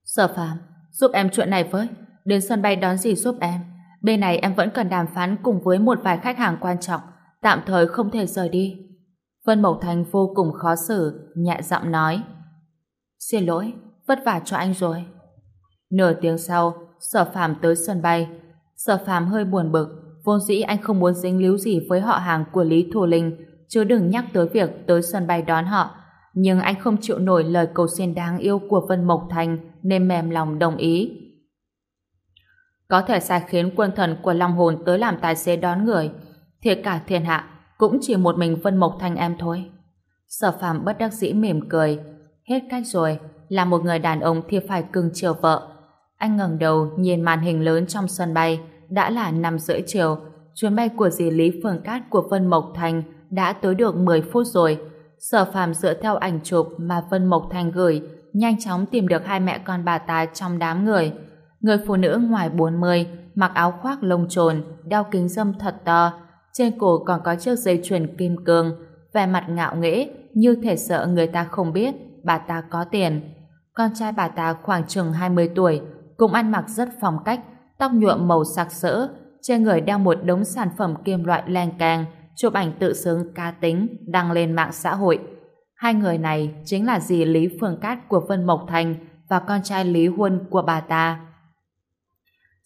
Sở phàm, giúp em chuyện này với. Đến sân bay đón gì giúp em. Bên này em vẫn cần đàm phán cùng với một vài khách hàng quan trọng, tạm thời không thể rời đi. Vân Mộc Thành vô cùng khó xử, nhẹ giọng nói. Xin lỗi, vất vả cho anh rồi. Nửa tiếng sau, sở phàm tới sân bay. Sở phàm hơi buồn bực, vốn dĩ anh không muốn dính líu gì với họ hàng của Lý Thù Linh, chứ đừng nhắc tới việc tới sân bay đón họ. Nhưng anh không chịu nổi lời cầu xin đáng yêu của Vân Mộc Thành nên mềm lòng đồng ý. Có thể sai khiến quân thần của Long Hồn tới làm tài xế đón người, thì cả thiên hạ cũng chỉ một mình Vân Mộc Thanh em thôi. Sở phàm bất đắc dĩ mỉm cười. Hết cách rồi, là một người đàn ông thì phải cưng chiều vợ. Anh ngẩng đầu nhìn màn hình lớn trong sân bay, đã là năm rưỡi chiều. Chuyến bay của dì Lý Phương Cát của Vân Mộc Thành đã tới được 10 phút rồi. Sở phàm dựa theo ảnh chụp mà Vân Mộc Thành gửi, nhanh chóng tìm được hai mẹ con bà ta trong đám người. Người phụ nữ ngoài 40, mặc áo khoác lông trồn, đeo kính dâm thật to, trên cổ còn có chiếc dây chuyền kim cương, vẻ mặt ngạo nghễ, như thể sợ người ta không biết bà ta có tiền. Con trai bà ta khoảng chừng 20 tuổi, cũng ăn mặc rất phong cách, tóc nhuộm màu sặc sỡ, trên người đeo một đống sản phẩm kim loại len càng, chụp ảnh tự sướng cá tính, đăng lên mạng xã hội. Hai người này chính là dì Lý Phương Cát của Vân Mộc Thành và con trai Lý Huân của bà ta.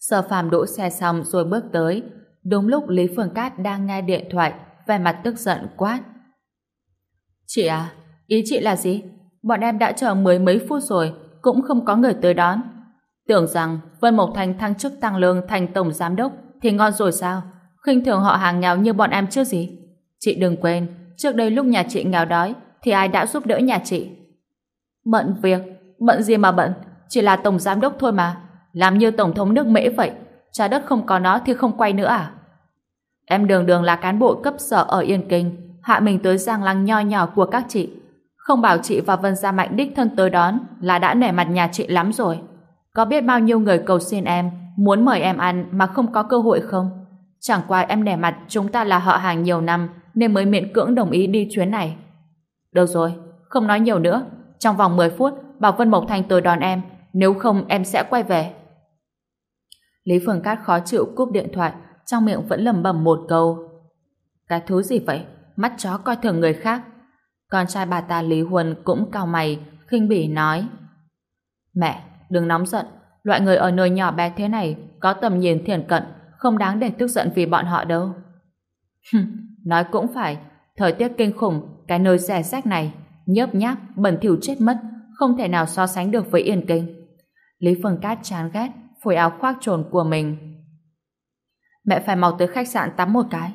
Sở phàm đỗ xe xong rồi bước tới, Đúng lúc Lý Phương Cát đang nghe điện thoại, vẻ mặt tức giận quát. Chị à, ý chị là gì? Bọn em đã chờ mười mấy phút rồi, cũng không có người tới đón. Tưởng rằng Vân Mộc Thành thăng chức tăng lương thành tổng giám đốc thì ngon rồi sao? khinh thường họ hàng nghèo như bọn em chứ gì? Chị đừng quên, trước đây lúc nhà chị nghèo đói thì ai đã giúp đỡ nhà chị? Bận việc, bận gì mà bận, chỉ là tổng giám đốc thôi mà, làm như tổng thống nước Mễ vậy, trái đất không có nó thì không quay nữa à? Em đường đường là cán bộ cấp sở ở Yên Kinh, hạ mình tới giang lăng nho nhỏ của các chị. Không bảo chị và Vân Gia Mạnh đích thân tới đón là đã nể mặt nhà chị lắm rồi. Có biết bao nhiêu người cầu xin em, muốn mời em ăn mà không có cơ hội không? Chẳng qua em đẻ mặt chúng ta là họ hàng nhiều năm nên mới miễn cưỡng đồng ý đi chuyến này. Được rồi, không nói nhiều nữa. Trong vòng 10 phút, bảo Vân Mộc Thành tới đón em. Nếu không, em sẽ quay về. Lý Phương Cát khó chịu cúp điện thoại, trong miệng vẫn lầm bầm một câu. Cái thứ gì vậy? Mắt chó coi thường người khác. Con trai bà ta Lý Huân cũng cau mày, khinh bỉ nói. Mẹ, đừng nóng giận. Loại người ở nơi nhỏ bé thế này có tầm nhìn thiển cận, không đáng để tức giận vì bọn họ đâu. Nói cũng phải, thời tiết kinh khủng, cái nơi rẻ rách này, nhớp nháp, bẩn thỉu chết mất, không thể nào so sánh được với Yên Kinh. Lý Phương Cát chán ghét, phủi áo khoác trồn của mình. Mẹ phải mau tới khách sạn tắm một cái.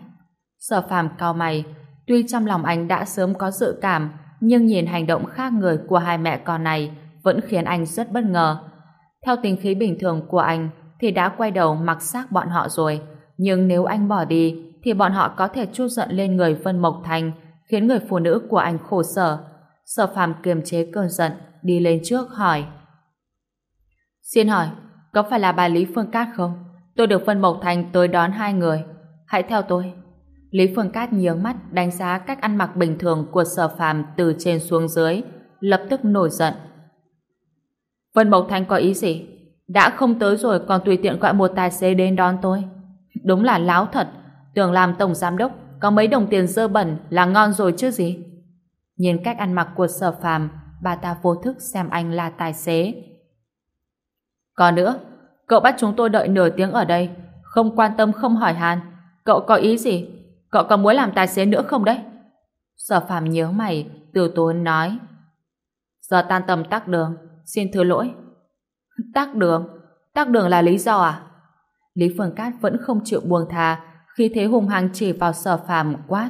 Sở phàm cao mày, tuy trong lòng anh đã sớm có dự cảm, nhưng nhìn hành động khác người của hai mẹ con này vẫn khiến anh rất bất ngờ. Theo tính khí bình thường của anh, thì đã quay đầu mặc xác bọn họ rồi. Nhưng nếu anh bỏ đi, thì bọn họ có thể chu giận lên người Vân Mộc Thành, khiến người phụ nữ của anh khổ sở. Sở phàm kiềm chế cơn giận, đi lên trước hỏi. Xin hỏi, có phải là bà Lý Phương Cát không? Tôi được Vân Mộc Thành tới đón hai người. Hãy theo tôi. Lý Phương Cát nhướng mắt đánh giá cách ăn mặc bình thường của sở phàm từ trên xuống dưới, lập tức nổi giận. Vân Mộc Thành có ý gì? Đã không tới rồi còn tùy tiện gọi một tài xế đến đón tôi. Đúng là láo thật, tưởng làm tổng giám đốc có mấy đồng tiền dơ bẩn là ngon rồi chứ gì. Nhìn cách ăn mặc của sở phàm, bà ta vô thức xem anh là tài xế. Còn nữa, cậu bắt chúng tôi đợi nửa tiếng ở đây, không quan tâm không hỏi han. Cậu có ý gì? Cậu có muốn làm tài xế nữa không đấy? Sở phàm nhớ mày, từ tốn nói. Giờ tan tầm tắc đường, xin thứ lỗi. Tắc đường? Tắc đường là lý do à? Lý Phương Cát vẫn không chịu buông tha khi thế hùng hăng chỉ vào sở phàm quát.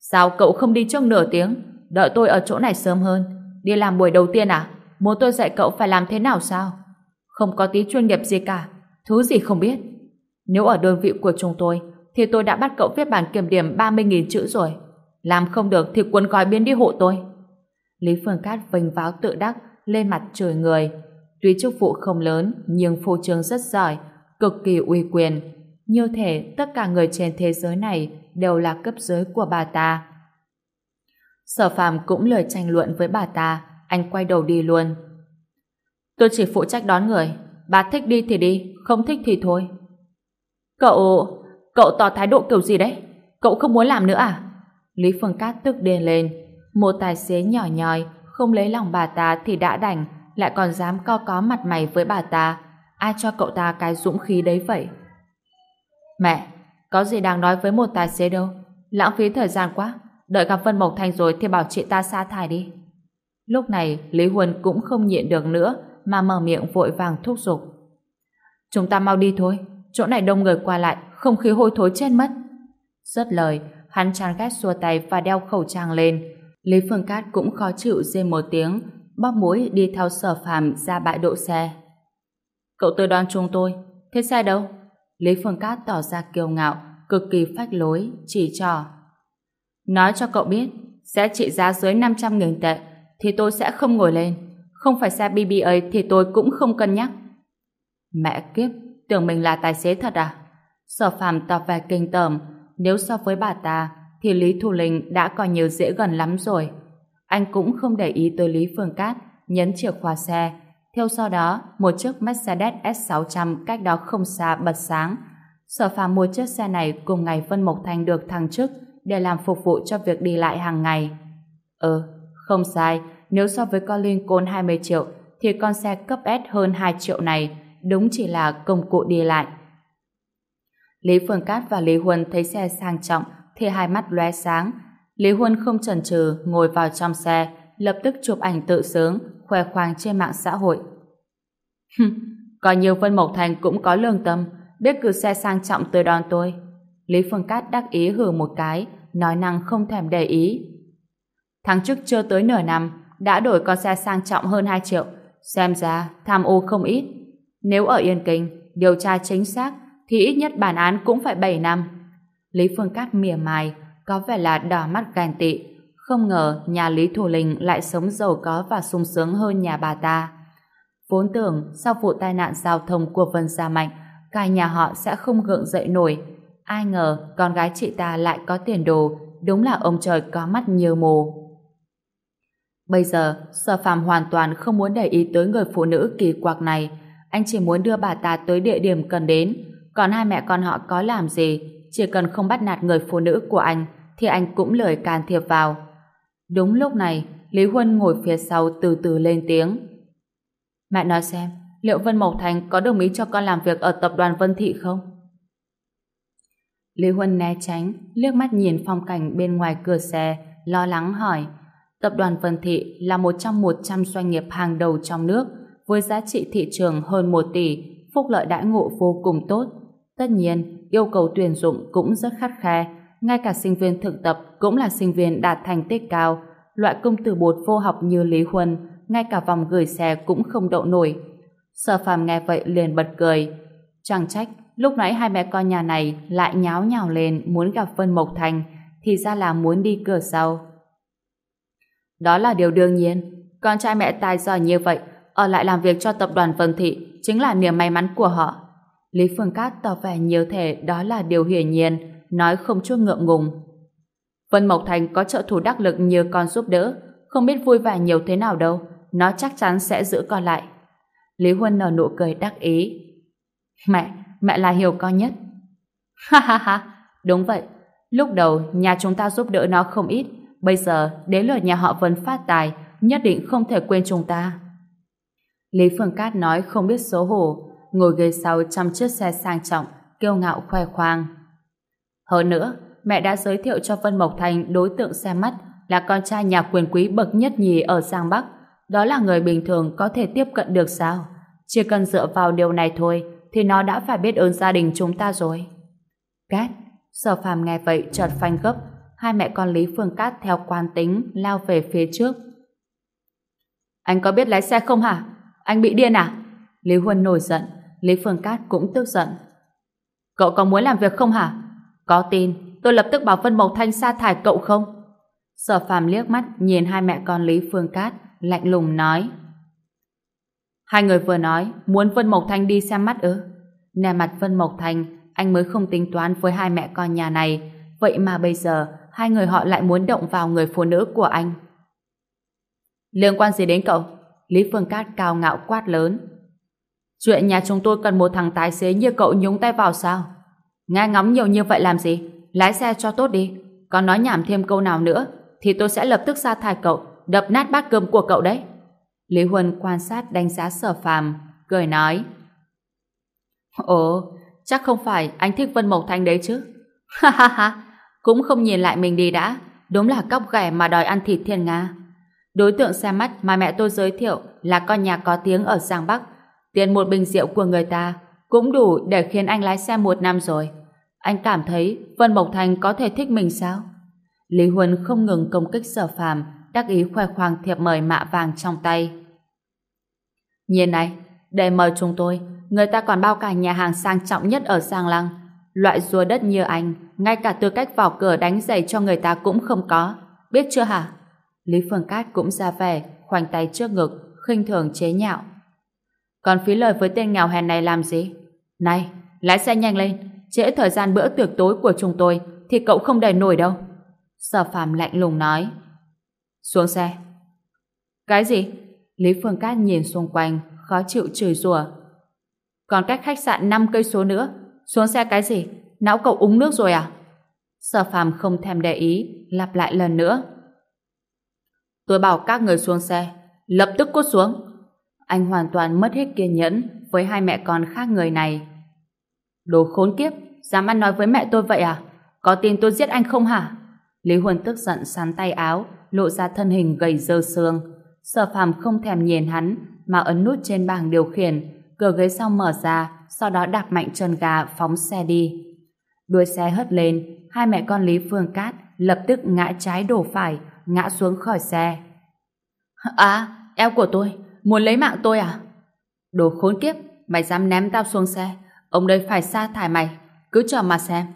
Sao cậu không đi trước nửa tiếng? Đợi tôi ở chỗ này sớm hơn. Đi làm buổi đầu tiên à? Muốn tôi dạy cậu phải làm thế nào sao? Không có tí chuyên nghiệp gì cả. Thứ gì không biết. Nếu ở đơn vị của chúng tôi, thì tôi đã bắt cậu viết bản kiểm điểm 30.000 chữ rồi. Làm không được thì cuốn gói biến đi hộ tôi. Lý Phương Cát vênh váo tự đắc, lên mặt trời người. Tuy chức vụ không lớn, nhưng phô trương rất giỏi, cực kỳ uy quyền. Như thể tất cả người trên thế giới này đều là cấp dưới của bà ta. Sở phàm cũng lời tranh luận với bà ta, anh quay đầu đi luôn. Tôi chỉ phụ trách đón người, bà thích đi thì đi, không thích thì thôi. Cậu, cậu tỏ thái độ kiểu gì đấy? Cậu không muốn làm nữa à? Lý Phương Cát tức điên lên. Một tài xế nhỏ nhòi, không lấy lòng bà ta thì đã đành, lại còn dám co có mặt mày với bà ta. Ai cho cậu ta cái dũng khí đấy vậy? Mẹ, có gì đang nói với một tài xế đâu. Lãng phí thời gian quá. Đợi gặp Vân Mộc Thành rồi thì bảo chị ta sa thải đi. Lúc này, Lý Huân cũng không nhịn được nữa mà mở miệng vội vàng thúc giục. Chúng ta mau đi thôi. Chỗ này đông người qua lại, không khí hôi thối chết mất. Rất lời, hắn chán ghét xua tay và đeo khẩu trang lên. Lý Phương Cát cũng khó chịu rên một tiếng, bóp mũi đi theo sở phàm ra bãi đỗ xe. Cậu tới đón chúng tôi. Thế xe đâu? Lý Phương Cát tỏ ra kiêu ngạo, cực kỳ phách lối, chỉ trò. Nói cho cậu biết, sẽ trị giá dưới 500.000 tệ, thì tôi sẽ không ngồi lên. Không phải xe BBA thì tôi cũng không cân nhắc. Mẹ kiếp, tưởng mình là tài xế thật à? Sở phàm tỏ vẻ kinh tởm, nếu so với bà ta, thì Lý Thu Linh đã coi nhiều dễ gần lắm rồi. Anh cũng không để ý tới Lý Phương Cát, nhấn chìa khóa xe, theo sau đó, một chiếc Mercedes S600 cách đó không xa bật sáng. Sở phàm mua chiếc xe này cùng ngày Vân Mộc Thành được thăng chức để làm phục vụ cho việc đi lại hàng ngày. Ừ, không sai, nếu so với con Lincoln 20 triệu thì con xe cấp S hơn 2 triệu này đúng chỉ là công cụ đi lại. Lý Phương Cát và Lý Huân thấy xe sang trọng thì hai mắt lóe sáng. Lý Huân không chần chừ ngồi vào trong xe, lập tức chụp ảnh tự sướng, khoe khoang trên mạng xã hội. Còn nhiều Vân Mộc Thành cũng có lương tâm, biết cử xe sang trọng tới đón tôi. Lý Phương Cát đắc ý hừ một cái, nói năng không thèm để ý. Tháng trước chưa tới nửa năm, đã đổi con xe sang trọng hơn 2 triệu, xem ra tham ô không ít. Nếu ở Yên Kinh, điều tra chính xác, thì ít nhất bản án cũng phải 7 năm. Lý Phương Cát mỉa mai, có vẻ là đỏ mắt ghen tị, không ngờ nhà Lý Thủ Linh lại sống giàu có và sung sướng hơn nhà bà ta. Vốn tưởng sau vụ tai nạn giao thông của Vân Gia Mạnh, cả nhà họ sẽ không gượng dậy nổi. Ai ngờ con gái chị ta lại có tiền đồ, đúng là ông trời có mắt nhiều mù. Bây giờ, Sở Phạm hoàn toàn không muốn để ý tới người phụ nữ kỳ quặc này. Anh chỉ muốn đưa bà ta tới địa điểm cần đến. Còn hai mẹ con họ có làm gì, chỉ cần không bắt nạt người phụ nữ của anh, thì anh cũng lời can thiệp vào. Đúng lúc này, Lý Huân ngồi phía sau từ từ lên tiếng. Mẹ nói xem, liệu Vân Mộc Thành có đồng ý cho con làm việc ở tập đoàn Vân Thị không? Lý Huân né tránh, liếc mắt nhìn phong cảnh bên ngoài cửa xe, lo lắng hỏi. Tập đoàn Vân Thị là một trong 100 doanh nghiệp hàng đầu trong nước, với giá trị thị trường hơn 1 tỷ, phúc lợi đãi ngộ vô cùng tốt. Tất nhiên, yêu cầu tuyển dụng cũng rất khắt khe, ngay cả sinh viên thực tập cũng là sinh viên đạt thành tích cao, loại công tử bột vô học như Lý Huân, ngay cả vòng gửi xe cũng không đậu nổi. Sở phàm nghe vậy liền bật cười. Chẳng trách, lúc nãy hai mẹ con nhà này lại nháo nhào lên muốn gặp Vân Mộc Thành, thì ra là muốn đi cửa sau. Đó là điều đương nhiên. Con trai mẹ tài giỏi như vậy, ở lại làm việc cho tập đoàn Vân Thị chính là niềm may mắn của họ. Lý Phương Cát tỏ vẻ nhiều thể đó là điều hiển nhiên, nói không chút ngượng ngùng. Vân Mộc Thành có trợ thủ đắc lực như con giúp đỡ, không biết vui vẻ nhiều thế nào đâu, nó chắc chắn sẽ giữ con lại. Lý Huân nở nụ cười đắc ý. Mẹ, mẹ là hiểu con nhất. Ha ha ha, đúng vậy. Lúc đầu, nhà chúng ta giúp đỡ nó không ít, bây giờ, đến lượt nhà họ Vân phát tài, nhất định không thể quên chúng ta. Lý Phương Cát nói không biết xấu hổ, ngồi ghế sau trong chiếc xe sang trọng, kiêu ngạo khoe khoang. Hơn nữa, mẹ đã giới thiệu cho Vân Mộc Thành đối tượng xe mắt là con trai nhà quyền quý bậc nhất nhì ở Giang Bắc. Đó là người bình thường có thể tiếp cận được sao? Chỉ cần dựa vào điều này thôi thì nó đã phải biết ơn gia đình chúng ta rồi. Cát, sở phàm nghe vậy chợt phanh gấp hai mẹ con Lý Phương Cát theo quan tính lao về phía trước. Anh có biết lái xe không hả? Anh bị điên à? Lý Huân nổi giận, Lý Phương Cát cũng tức giận. Cậu có muốn làm việc không hả? Có tin, tôi lập tức bảo Vân Mộc Thanh sa thải cậu không? Sở phàm liếc mắt nhìn hai mẹ con Lý Phương Cát, lạnh lùng nói. Hai người vừa nói, muốn Vân Mộc Thanh đi xem mắt ư? Nè mặt Vân Mộc Thanh, anh mới không tính toán với hai mẹ con nhà này, vậy mà bây giờ hai người họ lại muốn động vào người phụ nữ của anh. Liên quan gì đến cậu? Lý Phương Cát cao ngạo quát lớn. Chuyện nhà chúng tôi cần một thằng tài xế như cậu nhúng tay vào sao? Nghe ngóng nhiều như vậy làm gì? Lái xe cho tốt đi. Còn nói nhảm thêm câu nào nữa thì tôi sẽ lập tức sa thải cậu, đập nát bát cơm của cậu đấy. Lý Huân quan sát đánh giá sở phàm, cười nói. Ồ, chắc không phải anh thích Vân Mộc Thanh đấy chứ. Ha ha ha, cũng không nhìn lại mình đi đã. Đúng là cóc ghẻ mà đòi ăn thịt thiên Nga. Đối tượng xe mắt mà mẹ tôi giới thiệu là con nhà có tiếng ở Giang Bắc. Tiền một bình rượu của người ta cũng đủ để khiến anh lái xe một năm rồi. Anh cảm thấy Vân Mộc Thành có thể thích mình sao? Lý Huân không ngừng công kích sở phàm, đắc ý khoe khoang thiệp mời mạ vàng trong tay. Nhìn này, để mời chúng tôi, người ta còn bao cả nhà hàng sang trọng nhất ở Giang Lăng. Loại rùa đất như anh, ngay cả tư cách vào cửa đánh giày cho người ta cũng không có. Biết chưa hả? Lý Phương Cát cũng ra vẻ, khoanh tay trước ngực, khinh thường chế nhạo. Còn phí lời với tên nghèo hèn này làm gì? Này, lái xe nhanh lên, trễ thời gian bữa tiệc tối của chúng tôi thì cậu không đẩy nổi đâu. Sở phàm lạnh lùng nói. Xuống xe. Cái gì? Lý Phương Cát nhìn xung quanh, khó chịu chửi rủa. Còn cách khách sạn 5 cây số nữa, xuống xe cái gì? Não cậu uống nước rồi à? Sở phàm không thèm để ý, lặp lại lần nữa. Tôi bảo các người xuống xe, lập tức cút xuống. Anh hoàn toàn mất hết kiên nhẫn với hai mẹ con khác người này. Đồ khốn kiếp, dám ăn nói với mẹ tôi vậy à? Có tin tôi giết anh không hả? Lý Huân tức giận sắn tay áo, lộ ra thân hình gầy dơ xương. Sở phàm không thèm nhìn hắn, mà ấn nút trên bảng điều khiển, cửa ghế sau mở ra, sau đó đạp mạnh chân gà phóng xe đi. Đuôi xe hất lên, hai mẹ con Lý Phương Cát lập tức ngã trái đổ phải, ngã xuống khỏi xe. À, eo của tôi, muốn lấy mạng tôi à? Đồ khốn kiếp, mày dám ném tao xuống xe, ông đây phải sa thải mày, cứ chờ mà xem.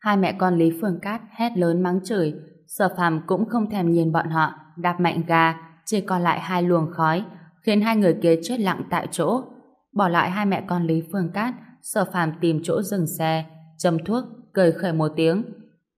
Hai mẹ con Lý Phương Cát hét lớn mắng chửi, sở phàm cũng không thèm nhìn bọn họ, đạp mạnh ga, chỉ còn lại hai luồng khói, khiến hai người kia chết lặng tại chỗ. Bỏ lại hai mẹ con Lý Phương Cát, Sở Phàm tìm chỗ dừng xe, châm thuốc, cười khởi một tiếng.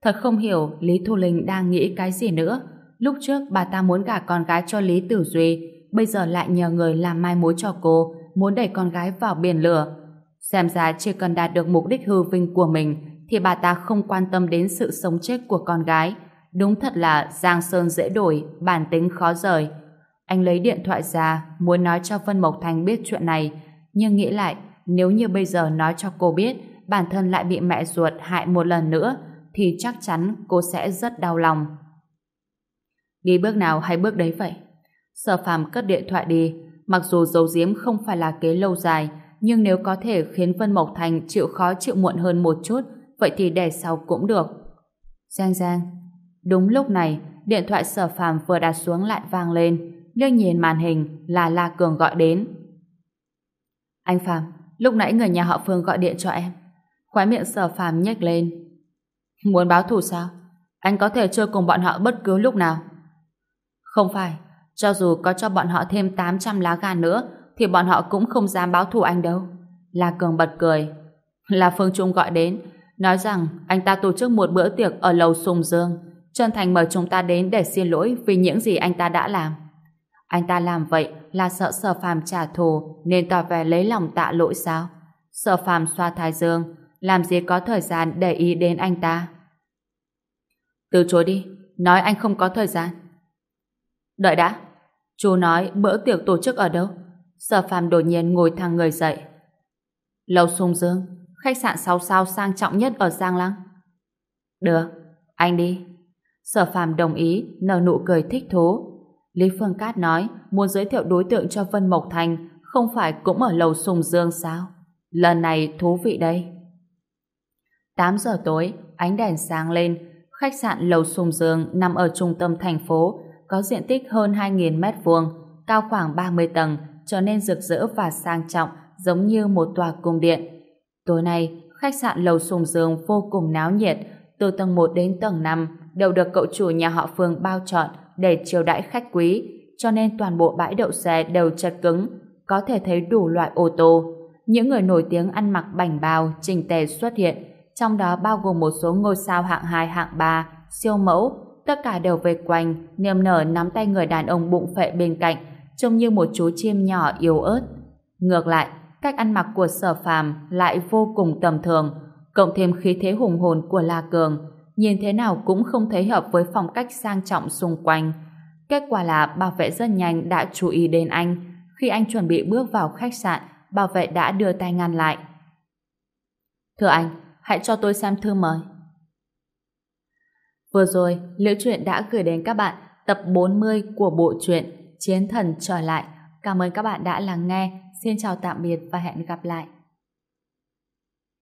Thật không hiểu Lý Thu Linh đang nghĩ cái gì nữa. Lúc trước bà ta muốn gả con gái cho Lý Tử Duy, bây giờ lại nhờ người làm mai mối cho cô, muốn đẩy con gái vào biển lửa. Xem ra chỉ cần đạt được mục đích hư vinh của mình thì bà ta không quan tâm đến sự sống chết của con gái. Đúng thật là Giang Sơn dễ đổi, bản tính khó rời. Anh lấy điện thoại ra, muốn nói cho Vân Mộc Thành biết chuyện này, nhưng nghĩ lại, nếu như bây giờ nói cho cô biết, bản thân lại bị mẹ ruột hại một lần nữa, thì chắc chắn cô sẽ rất đau lòng. Đi bước nào hay bước đấy vậy? Sở phàm cất điện thoại đi, mặc dù giấu giếm không phải là kế lâu dài, nhưng nếu có thể khiến Vân Mộc Thành chịu khó chịu muộn hơn một chút, vậy thì để sau cũng được. Giang Giang. Đúng lúc này, điện thoại sở phàm vừa đặt xuống lại vang lên, liếc nhìn màn hình là La Cường gọi đến. Anh Phàm, lúc nãy người nhà họ Phương gọi điện cho em. Khóe miệng sở phàm nhếch lên. Muốn báo thù sao? Anh có thể chơi cùng bọn họ bất cứ lúc nào. Không phải, cho dù có cho bọn họ thêm 800 lá gan nữa, thì bọn họ cũng không dám báo thù anh đâu. La Cường bật cười. Là Phương Trung gọi đến, nói rằng anh ta tổ chức một bữa tiệc ở lầu Sùng Dương. Trân Thành mời chúng ta đến để xin lỗi vì những gì anh ta đã làm. Anh ta làm vậy là sợ sở phàm trả thù nên tỏ vẻ lấy lòng tạ lỗi sao? Sở phàm xoa thái dương, làm gì có thời gian để ý đến anh ta? Từ chối đi, nói anh không có thời gian. Đợi đã, chú nói bữa tiệc tổ chức ở đâu? Sở phàm đột nhiên ngồi thẳng người dậy. Lầu Sùng Dương, khách sạn 6 sao sang trọng nhất ở Giang Lăng. Được, anh đi. Sở phàm đồng ý, nở nụ cười thích thú. Lý Phương Cát nói muốn giới thiệu đối tượng cho Vân Mộc Thành không phải cũng ở lầu Sùng Dương sao? Lần này thú vị đây. 8 giờ tối, ánh đèn sáng lên, khách sạn lầu Sùng Dương nằm ở trung tâm thành phố, có diện tích hơn 2.000 mét vuông, cao khoảng 30 tầng, trở nên rực rỡ và sang trọng giống như một tòa cung điện. Tối nay, khách sạn lầu Sùng Dương vô cùng náo nhiệt, từ tầng 1 đến tầng 5 đều được cậu chủ nhà họ Phương bao trọn để chiêu đãi khách quý, cho nên toàn bộ bãi đậu xe đều chật cứng, có thể thấy đủ loại ô tô. Những người nổi tiếng ăn mặc bảnh bao, trình tề xuất hiện, trong đó bao gồm một số ngôi sao hạng 2, hạng 3, siêu mẫu, tất cả đều về quanh, niềm nở nắm tay người đàn ông bụng phệ bên cạnh, trông như một chú chim nhỏ yếu ớt. Ngược lại, cách ăn mặc của sở phàm lại vô cùng tầm thường, cộng thêm khí thế hùng hồn của La Cường, nhìn thế nào cũng không thấy hợp với phong cách sang trọng xung quanh. Kết quả là bảo vệ rất nhanh đã chú ý đến anh. Khi anh chuẩn bị bước vào khách sạn, bảo vệ đã đưa tay ngăn lại. Thưa anh, hãy cho tôi xem thư mời. Vừa rồi, Liễu Chuyện đã gửi đến các bạn tập 40 của bộ truyện Chiến Thần Trở Lại. Cảm ơn các bạn đã lắng nghe. Xin chào tạm biệt và hẹn gặp lại.